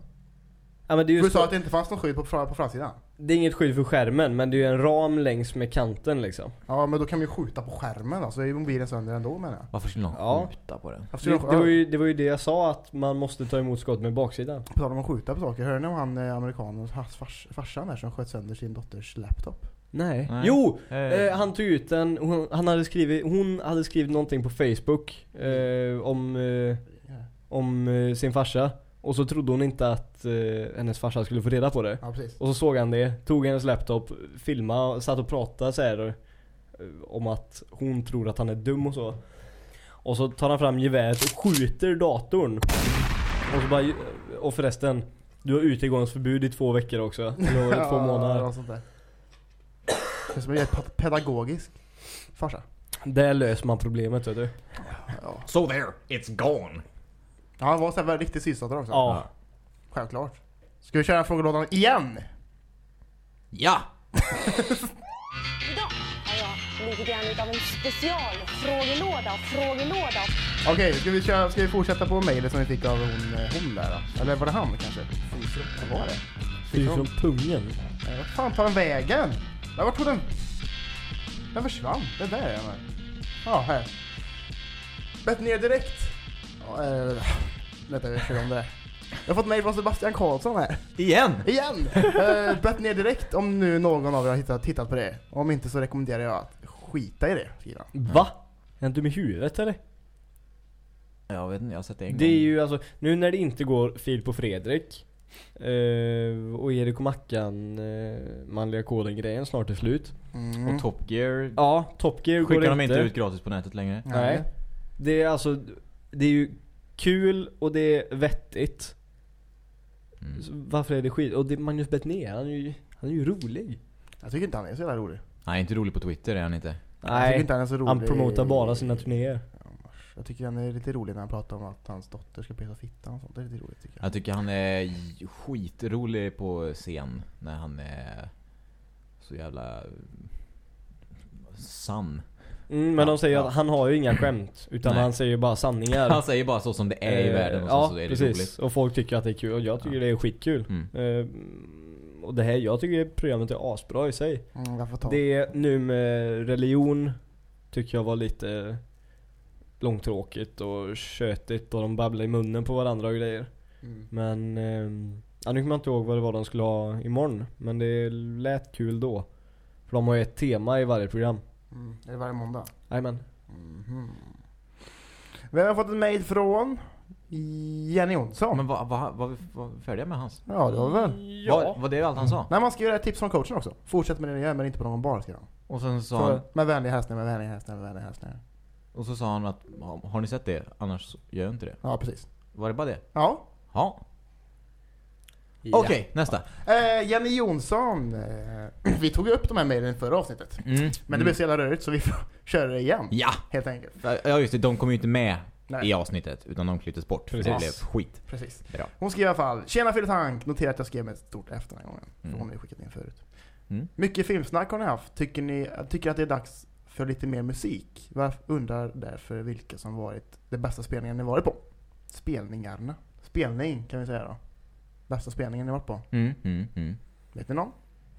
Ja, men det är ju Du sa att det inte fanns någon skydd på, på framsidan. Det är inget skydd för skärmen, men det är ju en ram längs med kanten liksom. Ja men då kan man ju skjuta på skärmen då, så är mobilen sönder ändå menar jag. Varför skulle någon Ja. skjuta på den? Det, det, de- var ju, det var ju det jag sa, att man måste ta emot skott med baksidan. På tal om att skjuta på saker, hörde ni om han eh, amerikanen, hans fars, farsan där som sköt sönder sin dotters laptop? Nej. Nej. Jo! Eh, Eh, han tog ut den, hon, han hade skrivit, hon hade skrivit någonting på Facebook eh, om, eh, om eh, sin farsa. Och så trodde hon inte att eh, hennes farsa skulle få reda på det. Ja precis. Och så såg han det, tog hennes laptop, filmade, satt och pratade så här, eh, om att hon tror att han är dum och så. Och så tar han fram geväret och skjuter datorn. Och så bara, och förresten, du har utegångsförbud i två veckor också. Eller två Ja, månader. något sånt där. Det är som en jävligt pedagogisk farsa. Där löser man problemet vet du. Ja, So there, it's gone. Ja han var så här riktig sysdotter också. Ja. Självklart. Ska vi köra frågelådan igen? Ja! Idag har jag lite grann utav en specialfrågelåda, frågelåda. Okej, ska, vi köra, ska vi fortsätta på mejlet som vi fick av hon, eh, hon där då? Eller var det han kanske? Vad var det? Fy från pungen. Eh, Vart fan tar den vägen? Där, vart tog den? Den försvann. Det där är den. här. Ja, här. Bett ner direkt. Eh, Vänta, vi kör om det. Jag har fått mejl från Sebastian Karlsson här. Igen! Igen! Eh, Bett ner direkt om nu någon av er har hittat, tittat på det. Om inte så rekommenderar jag att skita i det, han. Va? Är han dum i huvudet eller? Jag vet inte, jag har sett det en Det är gång. ju alltså, nu när det inte går Filip på Fredrik eh, och Erik och Mackan eh, manliga koden grejen snart är slut. Mm. Och Top Gear Ja, Top Gear går skickar de inte. inte ut gratis på nätet längre. Nej. Det är alltså, det är ju kul och det är vettigt. Mm. Varför är det skit? Och det är Magnus Bettner, han är ju, han är ju rolig. Jag tycker inte han är så jävla rolig. Han är inte rolig på Twitter är han inte. Jag tycker Nej, inte han är så rolig. han promotar bara sina turnéer. Jag tycker han är lite rolig när han pratar om att hans dotter ska peta fittan och sånt. Det är lite roligt tycker jag. Jag tycker han är skitrolig på scen när han är så jävla sann. Mm, men Ja, de säger ja. att han har ju inga skämt, utan Nej. han säger bara sanningar. Han säger bara så som det är i Eh, världen och ja, så, så är det precis. roligt. Och folk tycker att det är kul, och jag tycker Ja. det är skitkul. Mm. Eh, och det här, jag tycker programmet är asbra i sig. Mm, jag får ta. Det är nu med religion, tycker jag var lite långtråkigt och tjötigt och de babblar i munnen på varandra och grejer. Mm. Men, eh, ja, nu kommer jag inte ihåg vad det var de skulle ha imorgon. Men det lät kul då. För de har ju ett tema i varje program. Mm. Är det varje måndag? Jajamän. Mhm. Vi har fått ett mejl från Jenny Jonsson. Men var, var, var, vi, var vi färdiga med hans? Ja, det var väl. Var, var det allt han sa? Nej, man ska göra ett tips från coachen också. Fortsätt med det ni gör, men inte på någon bar ska. Och sen sa han, med vänliga hälsningar, med vänliga hälsningar, med vänliga hälsningar. och så sa han att "Ja, Har ni sett det? Annars gör jag inte det. Ja, precis. Var det bara det? Ja. Ja. Okej, nästa. Eh, Jenny Jonsson. Eh, vi tog upp de här mejlen i förra avsnittet. Mm. Men det mm. blev så jävla rörigt så vi får köra det igen. Ja! Helt enkelt. Ja just det, de kom ju inte med Nej. i avsnittet utan de klipptes bort. För det blev Precis. skit. Precis. Bra. Hon skrev i alla fall Tjena Filetank, notera att jag skrev med ett stort F den här gången. För Mm. hon har ju skickat in förut. Mm. Mycket filmsnack har ni haft. Tycker ni tycker att det är dags för lite mer musik? Varför undrar därför vilka som varit det bästa spelningen ni varit på? Spelningarna. Spelning kan vi säga då. Bästa spelningen ni varit på. Mm, mm, mm. Vet ni någon?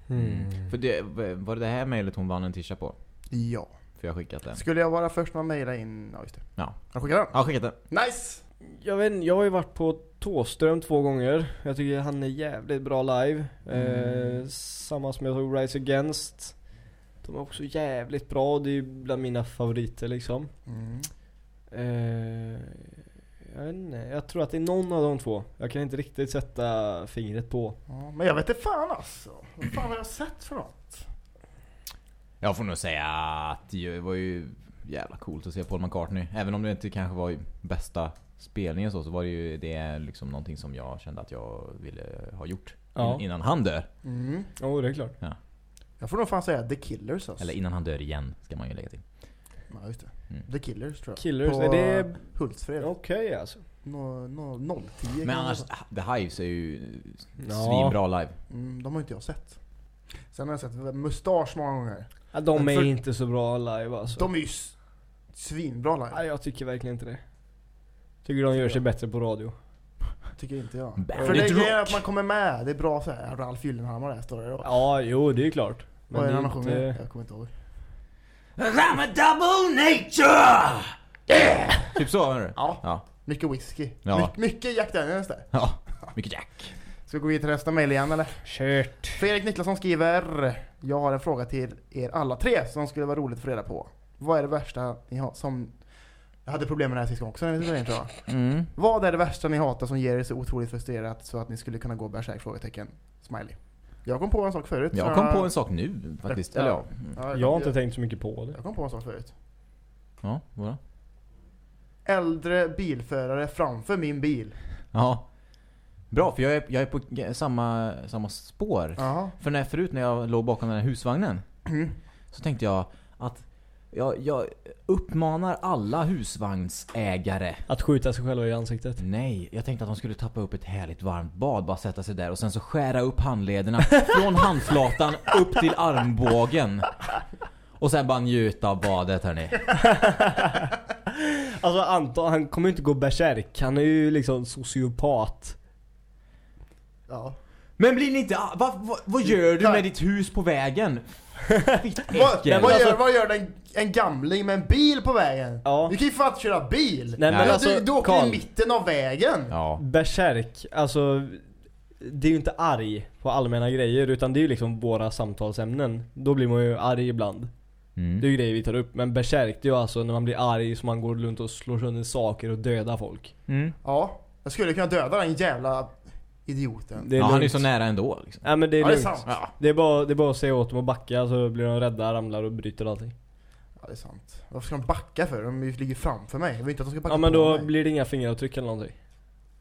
Mm. För det, var det det här mejlet hon vann en tisha på? Ja. För jag har skickat den. Skulle jag vara först med att mejla in... Ja just det. Ja. Jag skickar den. Jag har skickat den. Nice! Jag, vet, jag har ju varit på Tåström två gånger. Jag tycker han är jävligt bra live. Eh, samma som jag såg Rise Against. De är också jävligt bra. Det är bland mina favoriter liksom. Mm. Eh, jag vet inte. Jag tror att det är någon av de två. Jag kan inte riktigt sätta fingret på. Ja, men jag vet inte fan alltså. Vad fan har jag sett för något? Jag får nog säga att det var ju jävla coolt att se Paul McCartney. Även om det inte kanske var bästa spelningen så, så var det ju det liksom någonting som jag kände att jag ville ha gjort. Ja. In, innan han dör. Mm. Jo, det är klart. Jag får nog fan säga The Killers alltså. Eller innan han dör igen, ska man ju lägga till. Ja just det. Mm. The Killers tror jag. Killers, på är det Hultsfred. okej alltså? Nå, nå, 010 Men annars, det vara. The Hives är ju Ja. svinbra live. Mm, de har inte jag sett. Sen har jag sett Mustasch många gånger. Ja, de är För- inte så bra live alltså. De är ju svinbra live. Nej, jag tycker verkligen inte det. Tycker de gör sig bättre på radio. Tycker inte jag. Bandit För det är rock. grejen att man kommer med. Det är bra så här. Ralf Gyllenhammar där står det. Och, Ja, jo det är klart. vad är det han sjunger? Jag kommer inte ihåg. I'm a double nature! Yeah! Typ så var det. Ja. Ja. Mycket whisky. Ja. My, mycket Jack Daniels där. Ja. Mycket Jack. Ska vi gå vidare till nästa mejl igen eller? Kört. Fredrik Niklasson skriver Jag har en fråga till er alla tre som skulle vara roligt att få reda på. Vad är det värsta ni har som... Jag hade problem med det här sist också när vi spelade in, tror jag. Mm. Vad är det värsta ni hatar som ger er så otroligt frustrerat så att ni skulle kunna gå bärsärk? Frågetecken. Smiley. Jag kom på en sak förut. Jag kom på en sak nu faktiskt. Eller ja. Ja, Jag har inte jag, tänkt så mycket på det. jag kom på en sak förut. Ja, vadå? Äldre bilförare framför min bil. Ja. Bra, för jag är, jag är på samma, samma spår. Jaha. För när, förut när jag låg bakom den här husvagnen Mm. så tänkte jag att jag, jag uppmanar alla husvagnsägare Att skjuta sig själva i ansiktet. Nej, jag tänkte att de skulle tappa upp ett härligt varmt bad, bara sätta sig där och sen så skära upp handlederna från handflatan upp till armbågen. Och sen bara njuta av badet hörni. Alltså Anton, han kommer ju inte gå bärsärk. Han är ju liksom sociopat. Ja. Men blir ni inte... ah, Va, va, vad gör du med ditt hus på vägen? Vad, vad, Alltså- gör, vad gör en, en gamling med en bil på vägen? Ja. Du kan ju fan inte köra bil! Nej, men du, alltså, du, du åker Carl. i mitten av vägen! Ja. Bärsärk, alltså det är ju inte arg på allmänna grejer utan det är ju liksom våra samtalsämnen. Då blir man ju arg ibland. Mm. Det är ju grejer vi tar upp. Men bärsärk det är ju alltså när man blir arg så man går runt och slår sönder saker och dödar folk. Mm. Ja, jag skulle kunna döda den jävla idioten. Det är Ja, han är ju lugnt. så nära ändå liksom. Ja men det är Ja, det är lugnt. sant. Ja. Det är, bara, det är bara att säga åt dem att backa så blir de rädda, ramlar och bryter allting. Ja, det är sant. Varför ska de backa för? De ligger framför mig. Jag vill inte att de ska backa Ja men då mig. blir det inga fingeravtryck eller någonting.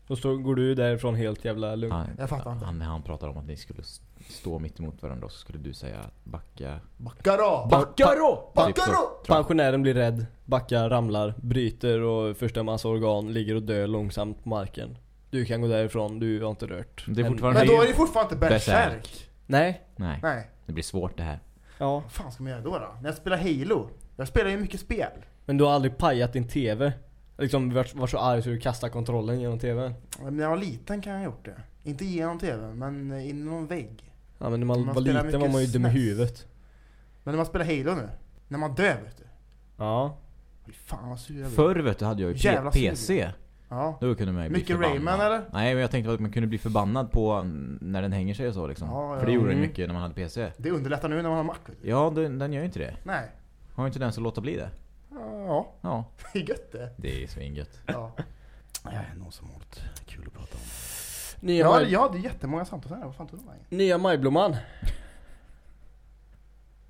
Då står, går du därifrån helt jävla lugn. Han, Jag fattar inte. han, han pratar om att ni skulle stå mitt emot varandra och så skulle du säga backa. Backa då! Backa då! Backa Typ så, då! Pensionären blir rädd, backar, ramlar, bryter och förstör massa organ, ligger och dör långsamt på marken. Du kan gå därifrån, du har inte rört. Det är en- fortfarande- Men då är det fortfarande inte bärsärk. bärsärk. Nej. Nej, Nej. det blir svårt det här. Ja. Vad fan ska man göra då då? När jag spelar Halo. Jag spelar ju mycket spel. Men du har aldrig pajat din TV? Liksom varit, varit så arg så du kastar kontrollen genom TVn? Men När jag var liten kan jag ha gjort det. Inte genom TVn, men in i någon vägg. Ja men när man, Man var spelar liten var mycket man ju dum i SNES. huvudet. Men när man spelar Halo nu. När man dör vet du. Ja. Fy fan vad sur jag blir. Förr vet du hade jag ju P- Jävla. PC. Ja. Då kunde man ju bli Mycket förbannad. Rayman, eller? Nej men jag tänkte att man kunde bli förbannad på när den hänger sig och så liksom. Ja, ja. För det gjorde den Mm. mycket när man hade PC. Det underlättar nu när man har Mac. Ja, den, den gör ju inte det. Nej. Har inte den så låta bli det. Ja, Ja, det är gött det. det är svingött. Ja. Jag är nog som vanligt. Kul att prata om. Nya, maj, jag hade jättemånga samtal här. Vad fan tog de nya majblomman.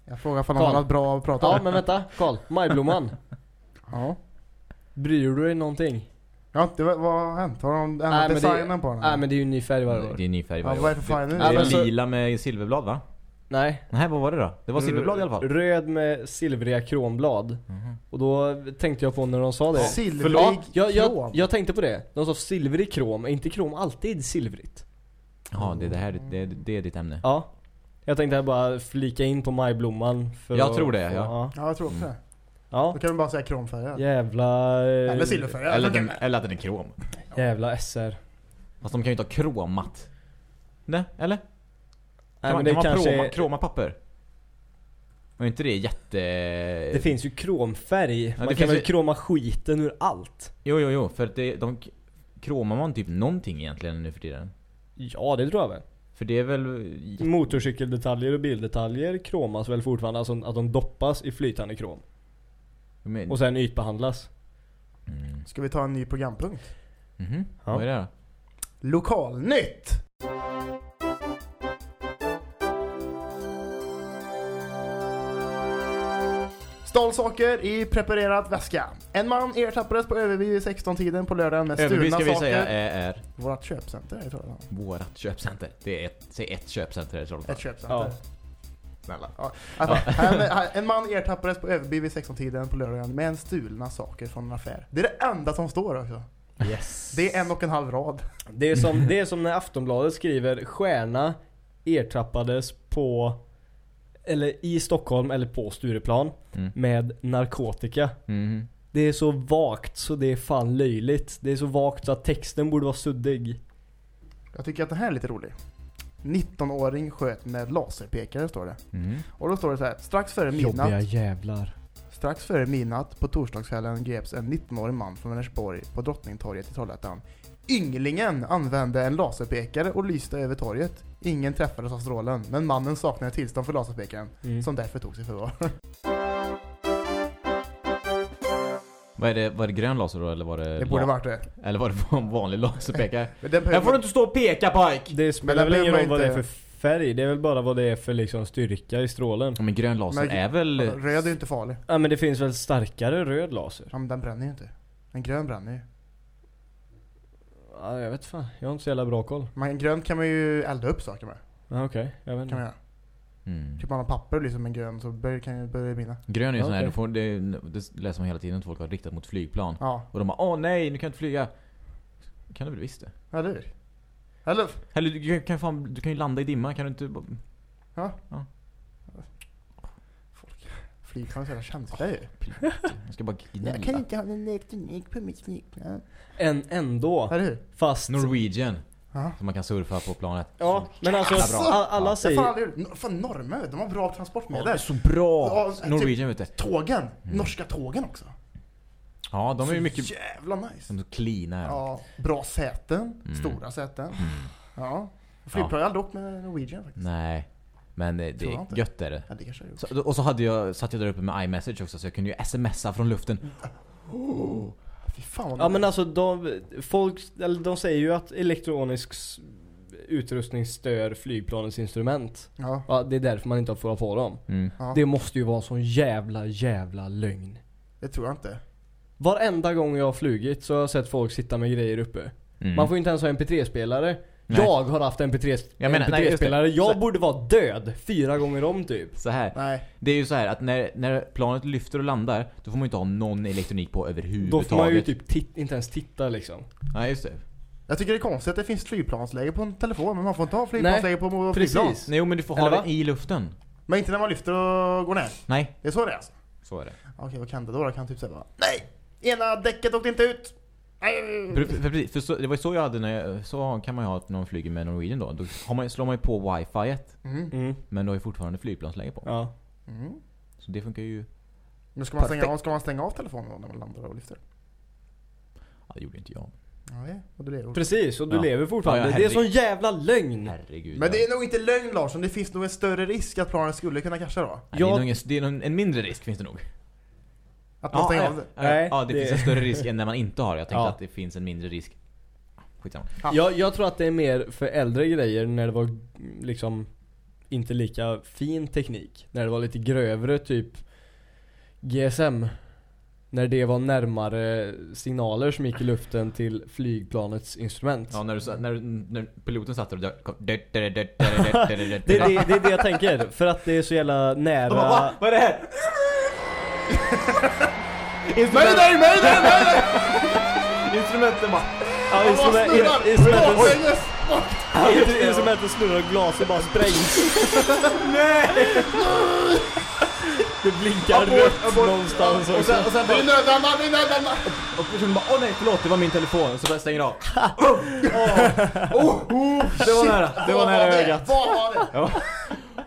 Jag frågade ifall han var något bra att prata Ja om. men vänta, Karl. Majblomman. Ja. Bryr du dig någonting? Ja, det var, vad har hänt? Har de ändrat Nej, men det- designen på den? Nej men det är ju en ny färg varje år. Det är ny färg Ja, varje vad är år. det för färg nu? Det Ja, är så- lila med silverblad va? Nej. Nej, vad var det då? Det var silverblad i alla fall. Röd med silvriga kromblad. Mhm. Och då tänkte jag på när de sa det. Silvrig Ja, jag, jag, krom. jag tänkte på det. De sa silvrig krom, är inte krom alltid silvrigt? Jaha, det, är det, här, det, det är ditt ämne. Ja. Jag tänkte här bara flika in på majblomman för Jag att tror det, få- ja. Ja, jag tror också det. Ja. Då kan vi bara säga kromfärgad. Jävla... eh, Eller silverfärgad. Eller, Eller att den, eller att den är krom. Jävla SR. Fast de kan ju inte ha kromat. Nej, eller? Kan Nej man, men det kan man kanske... kroma, kroma papper? Är inte det jätte... Det finns ju kromfärg. det man kan finns väl ju- kroma skiten ur allt? Jo, jo, jo. För att det, de kromar man typ någonting egentligen nu för tiden. Ja, det tror jag väl. För det är väl... Motorcykeldetaljer och bildetaljer kromas väl fortfarande, alltså att de doppas i flytande krom. Men, Och sen ytbehandlas. mm. Ska vi ta en ny programpunkt? Mhm. Ja. Vad är det då? Lokalnytt! Stal saker i preparerad väska. En man ertappades på Överby vid 16-tiden på lördagen med Överby stulna ska vi saker. säga är, är Vårt köpcenter tror jag. vårat köpcenter. Det är ett, säg ett köpcenter i Trollhättan. Ett köpcenter. Ja. Snälla. Ja. Alltså, han- en man ertappades på Överby vid 16-tiden på lördagen med en stulna saker från en affär. Det är det enda som står också. Yes. Det är en och en halv rad. Det är som, det är som när Aftonbladet skriver Stjärna ertappades på eller i Stockholm eller på Stureplan Mm. med narkotika. Mhm. Det är så vagt så det är fan löjligt. Det är så vagt så att texten borde vara suddig. Jag tycker att det här är lite rolig. 19-åring sköt med laserpekare står det. Mhm. Och då står det så här. Strax före Jobbiga midnatt, jävlar. strax före midnatt på torsdagskvällen greps en 19-årig man från Vänersborg på Drottningtorget i Trollhättan. Ynglingen använde en laserpekare och lyste över torget. Ingen träffades av strålen, men mannen saknade tillstånd för laserpekaren, Mm. som därför togs i förvar. Vad är det? Var det grön laser då eller var det... Det borde varit det. Eller var det en vanlig laserpekare? Här får du inte stå och peka pojk! Det spelar väl ingen roll vad det är inte- för färg, det är väl bara vad det är för liksom styrka i strålen. Ja, men grön laser Men- är väl... Röd är ju inte farlig. Ja men det finns väl starkare röd laser? Ja, men den bränner ju inte. En grön bränner ju. Ja jag vet fan, jag har inte så jävla bra koll. Men grön kan man ju elda upp saker med. Ja, Okej, jag vet Kan man inte. göra. Mm. Typ man har papper liksom med grön så börjar, kan ju börja brinna. Grön är ju Ja, sån här, du får, det, det läser man hela tiden att folk har riktat mot flygplan. Ja, Och de bara åh nej, nu kan jag inte flyga. Kan du väl visst det? eller hur? Eller? Eller du kan, kan fan, du kan ju landa i dimma, kan du inte... bara- Ja. Ja. Folk, flygplan är så jävla känsliga ju. Jag ska bara gnälla. inte ha en elektronik på mitt flygplan. Än ändå. Eller hur? Fast... Norwegian. Ja. Så man kan surfa på planet. Ja, men alltså Jävla bra. a- alla Jag fan säger... aldrig gjort. Nor- Fan norrmän, de har bra Ja, det transportmedel. är så bra! Ja, typ- Norwegian vet du. Tågen, norska tågen också. Ja, de är ju mycket... jävla nice. De är så cleana. Ja, bra säten, Mm. stora säten. Mm. Ja. Flygplan, jag har aldrig åkt med Norwegian faktiskt. Nej. Men det, det är gött är det. Ja, det kanske jag har gjort. Så, och så hade jag, satt jag där uppe med iMessage också så jag kunde ju smsa från luften. Oh, fy fan vad Ja men alltså de, folk, eller de säger ju att elektronisk s- utrustning stör flygplanens instrument. Ja, Ja, det är därför man inte får ha på dem. Mm. ja. Det måste ju vara en sån jävla, jävla lögn. Det tror jag inte. Varenda gång jag har flugit så har jag sett folk sitta med grejer uppe. Mm. Man får ju inte ens ha MP3-spelare. Nej. Jag har haft MP3 Jag det. MP3-spelare. Jag Så- borde vara död fyra gånger om typ. Så här. Nej. Det är ju så här att när, när planet lyfter och landar, då får man ju inte ha någon elektronik på Då överhuvudtaget. får man ju typ inte ens titta liksom. Nej, just det. Jag tycker det är konstigt att det finns flygplansläge på en telefon, men man får inte ha flygplansläge på på flygplan. Nej, men du får Eller ha den i luften. Men inte när man lyfter och går ner. Nej, Det är så det är alltså? så är det. Okej, vad kan det då? Jag kan typ säga bara, Nej! Ena däcket åkte inte ut! Nej! För, för, för, så, det var ju så jag hade när jag, så kan man ju ha när man flyger med Norwegian då. Då har man, slår man ju på wifi Mm. Mm. men då är fortfarande flygplansläge på. Ja. Mm. Så det funkar ju... Men ska man, stänga av, ska man stänga av telefonen då när man landar och lyfter? Ja, det gjorde inte jag. Ja, ja. Och det lever. Precis, och du Ja. lever fortfarande. Ja, ja, det är sån jävla lögn. Herregud. Men det ja. är nog inte lögn Larsson, det finns nog en större risk att planet skulle kunna krascha då. Nej, det är nog en, det är nog en mindre risk finns det nog. Att man stänger ja, av det. ja, Nej, ja, det, det- finns en större risk än när man inte har. Jag tänkte Ja. att det finns en mindre risk. Skitsamma. Ja. Jag, jag tror att det är mer för äldre grejer när det var mm, liksom inte lika fin teknik. När det var lite grövre typ GSM. När det var närmare signaler som gick i luften till flygplanets instrument. Ja, när, du, när, när piloten satt och... Det Det, är det, det är det jag tänker, för att det är så jävla nära Va? Vad är det här? Mayday, mayday, mayday! Instrumenten bara... Ja, instrument, snurrar? in- instrumentet, Baklänges! in- instrumentet snurrar och glaset bara sprängs. Det blinkar rött någonstans Och också. sen, och sen bara... är nödvända, vi är nödvända! Och personen bara åh nej förlåt det var min telefon. Och så bara stänger av. Det var nära. Det var nära det? ögat. Vad var det?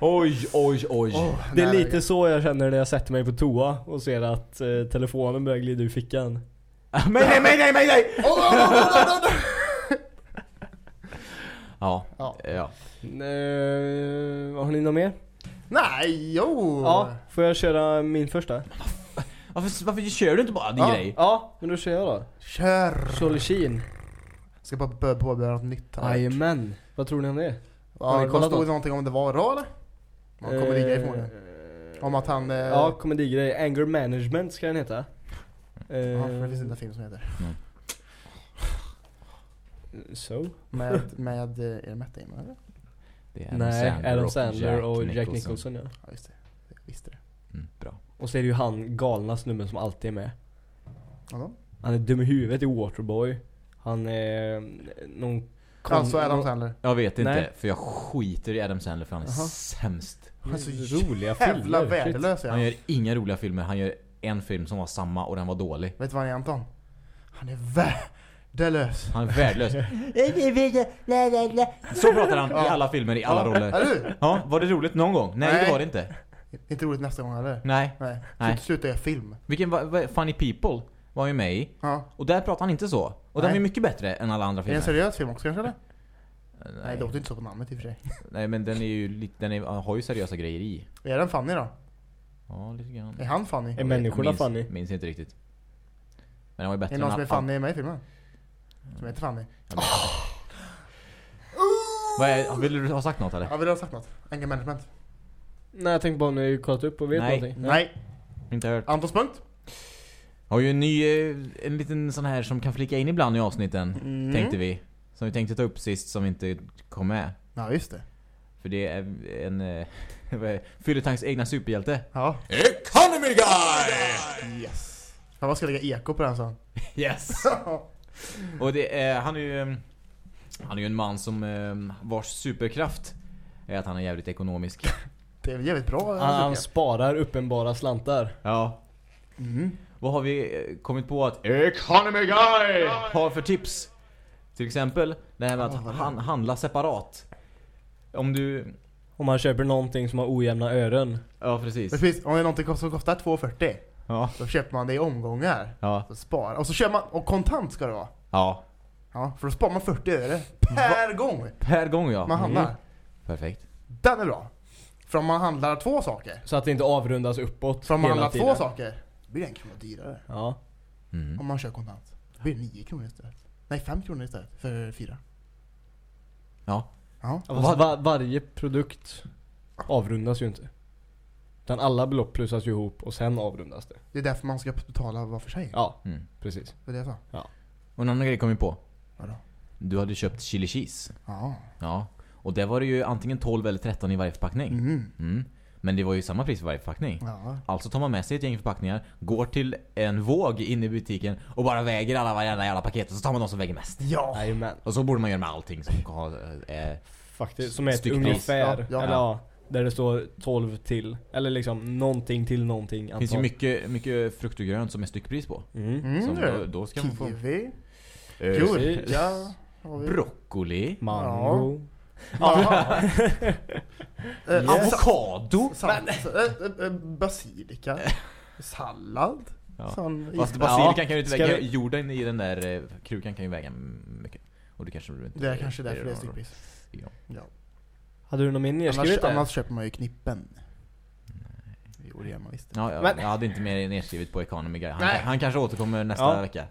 Oj, oj, oj. Det är nära lite ögat. så jag känner när jag sätter mig på toa och ser att eh, telefonen börjar glida ur fickan. Men nej, nej, nej! Åh, åh. Ja. Ja. Ja. Eh, har ni något mer? Nej, jo! Ja, får jag köra min första? Varför, varför kör du inte bara din Ja. grej? Ja, men då kör jag då. Kör! Sheen. Ska bara börja påbörja något nytt här. Jajamän. Vad tror ni om det? Ja, Har ni kollat stod det något? någonting om det var bra eller? Ja, komedigrej förmodligen. Eh, Om att han... Eh, Ja, komedigrej. Anger management ska den heta. Eh, ja, för det finns inte en film som heter. Så? Med, med, eh, är det Matt Damon eller? Det är Adam Nej, Sandler Adam och Sandler Jack och Jack Nicholson. Nicholson ja. Ja just det, jag visste det. Mm, bra. Och så är det ju han galna snubben som alltid är med. Ja, då. Han är dum i huvudet i Waterboy. Han är eh, någon... kon- Alltså Adam Sandler. Jag vet inte, Nej. för jag skiter i Adam Sandler för han är Jaha. sämst. Han är så roliga Jävla värdelös är Han han. gör inga roliga filmer, han gör en film som var samma och den var dålig. Vet du vad han är Anton? Han är värdelös. Han är värdelös. Så pratar han i alla filmer, i alla Ja, roller. Ja, var det roligt någon gång? Nej, Nej. det var det inte. Inte roligt nästa gång heller. Nej. Nej. Nej. Slut- Sluta göra film. Vilken var, Funny People var ju med i. Ja. Och där pratar han inte så. Och den Nej. är mycket bättre än alla andra Är det en filmer. seriös film också kanske eller? Nej, Nej, det låter inte så på namnet i och för sig. Nej men den är ju lite, den är, har ju seriösa grejer i. Är den funny då? Ja, lite grann. Är han funny? Är människorna minns, funny? Minns inte riktigt. Men den var ju bättre Är det någon än som är all- funny med i filmen? Som heter Fanny? Vad är, vill du ha sagt något eller? Ja, vill du ha sagt något? Anger management? Nej jag tänkte bara om ni kollat upp och vet Nej. någonting. Nej. Inte hört. Antons punkt? Har ju en ny, eh, en liten sån här som kan flika in ibland i avsnitten. Mm. Tänkte vi. Som vi tänkte ta upp sist som inte kom med. Ja, just det. För det är en... eh, Fylletanks egna superhjälte. Ja. Economy Guy! Yes. Fan vad ska lägga eko på den så? Yes! Och det är, han är ju... eh, Han är ju en man som vars superkraft är att han är jävligt ekonomisk. Det är jävligt bra. Han, han sparar uppenbara slantar. Ja. Mm. Vad har vi eh, kommit på att Economy Guy har för tips? Till exempel det här med att det? han, handla separat. Om du... Om man köper någonting som har ojämna ören. Ja precis. Precis, om det är någonting som kostar 2,40 Ja. Då köper man det i omgångar. Ja. Så spara. Och så kör man, och kontant ska det vara. Ja. Ja, för då sparar man 40 öre per gång Per gång ja. man handlar. Mm. Perfekt. Den är bra. För om man handlar två saker. Så att det inte avrundas uppåt För om man handlar tiden. två saker. Blir det en krona dyrare. Ja. Mm. Om man kör kontant. Då blir det 9 kronor istället. Nej, 5 kronor istället för 4. Ja. Ja. Ja, fast va- varje produkt avrundas ju inte. Utan alla belopp plussas ju ihop och sen avrundas det. Det är därför man ska betala var för sig. Ja, Mm. precis. Det är det jag sa. Och en annan grej kom vi på. Vadå? Du hade köpt chili cheese. Ja. Ja. Och det var det ju antingen 12 eller 13 i varje förpackning. Mm. Mm. Men det var ju samma pris för varje förpackning. Ja. Alltså tar man med sig ett gäng förpackningar, går till en våg inne i butiken och bara väger alla varenda jävla paket och så tar man de som väger mest. Ja. Och så borde man göra med allting som har, eh, Faktiskt. Som är ett ungefär. Ja, ja. Eller ja. Där det står 12 till. Eller liksom någonting till någonting Det finns ju mycket, mycket frukt och grönt som är styckpris på. Mm. Mm, Som är då, då ska man få Kiwi. eh, Gurka. broccoli, Mango. Avokado. Basilika. Sallad. Ja. Sån Fast basilikan kan ju inte väga, jorden i den där eh, krukan kan ju väga mycket. Och det kanske du inte... Det är kanske därför det är styckpris. Ja. Ja. Hade du något mer nedskrivet annars köper man ju knippen. Jo, det gör man visst. Ja, jag, Men- jag hade inte mer nedskrivet på Economy Guy. Han, Nej. han kanske återkommer nästa Ja. vecka.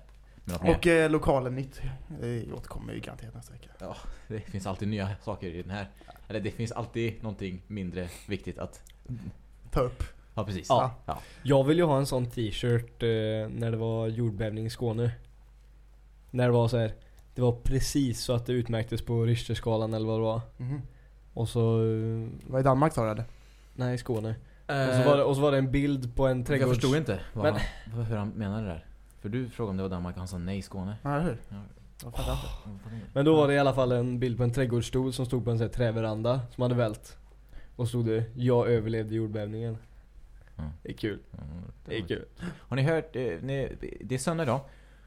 Och eh, lokalen nytt. Det återkommer ju garanterat nästa vecka. Det finns alltid nya saker i den här. Eller det finns alltid någonting mindre viktigt att... Ta upp. Ja, precis. Ja. ja. Jag vill ju ha en sån t-shirt eh, när det var jordbävning i Skåne. När det var så här. Det var precis så att det utmärktes på Richterskalan eller vad det var. Mhm. Och så... eh, Vad i Danmark sa du eller? Nej, Skåne. Och, så var det, och så var det en bild på en jag trädgårds... förstod inte vad Men- hur han menade det där. För du frågade om det var Danmark och han sa nej Skåne. Ja, hur? Ja. Inte. Men då var det i alla fall en bild på en trädgårdsstol som stod på en sån här träveranda som hade vält. Och stod det 'Jag överlevde jordbävningen' Mm. Det är kul. Mm, Det är kul. Har ni hört, eh, ni, det är söndag idag.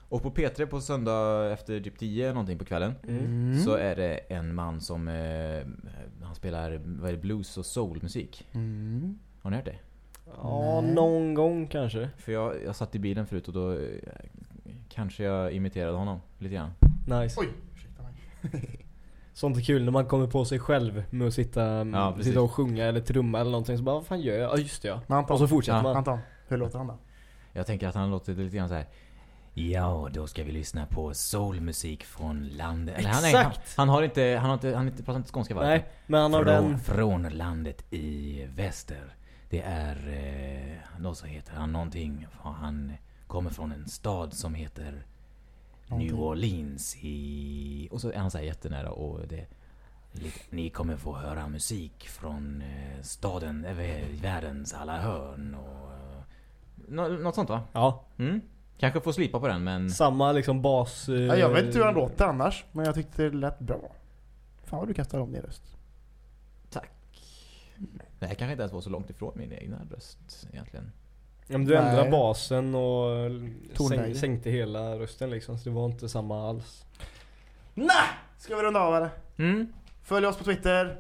Och på P3 på söndag efter typ 10 någonting på kvällen. Mm. Så är det en man som, eh, han spelar vad är det, blues och soulmusik. Mm. Har ni hört det? Ja, Nej. någon gång kanske. För jag, jag satt i bilen förut och då eh, kanske jag imiterade honom lite grann. Nice. Oj, ursäkta mig. Sånt är kul när man kommer på sig själv med att sitta, Ja, precis. sitta och sjunga eller trumma eller någonting. Så bara, vad fan gör jag? Ja just det ja. Men Anton, Och så fortsätter Ja. man. Anton, hur låter han då? Jag tänker att han låter lite grann så här. Ja, då ska vi lyssna på soulmusik från landet. Eller han, är, han, Exakt. han har inte, han har inte, han har inte pratar inte skånska va? Nej, men han har från, den... från landet i väster. Det är, eh, då så heter han någonting. Han kommer från en stad som heter Någonting. New Orleans i... Och så är han så här jättenära och det... Ni kommer få höra musik från eh, staden över världens alla hörn och... eh, nå- något sånt va? Ja, Mm? Kanske får slipa på den men... samma liksom bas... eh, Ja, jag vet inte hur han låter annars, men jag tyckte det lät bra. Fan vad du kastar om din röst. Det här kanske inte ens var så långt ifrån min egna röst egentligen. Ja, men du Nej. ändrade basen och sänk, sänkte hela rösten liksom. Så det var inte samma alls. Nej! Ska vi runda av eller? Mm? Följ oss på Twitter.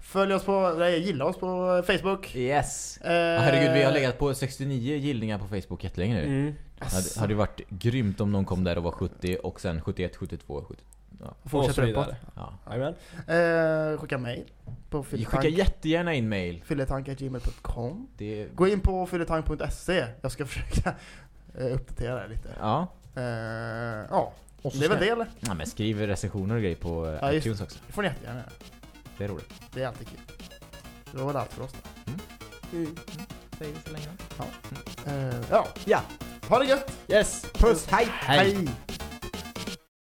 Följ oss på, nej, gilla oss på Facebook. Yes! Eh, herregud, vi har legat på 69 gillningar på Facebook jättelänge nu. Mm. Det hade, hade varit grymt om någon kom där och var 70 och sen 71, 72, 70. Ja. Och Fortsätter uppåt. vidare. ja. Jajamän. Eh, skicka mail på skickar jättegärna in mail. fylletank.gmail.com Det... Gå in på fylletank.se. Jag ska försöka eh, uppdatera det lite. Ja. Eh, ja, Och så det är väl det eller? ja. men skriv recensioner och grejer på eh, Ja, iTunes också. Det får ni jättegärna göra. Det är roligt. Det är alltid kul. Det var väl allt för oss då. Säger vi så länge. Eh, ja, Ja. ha det gött! Yes! Puss, hej! Hej.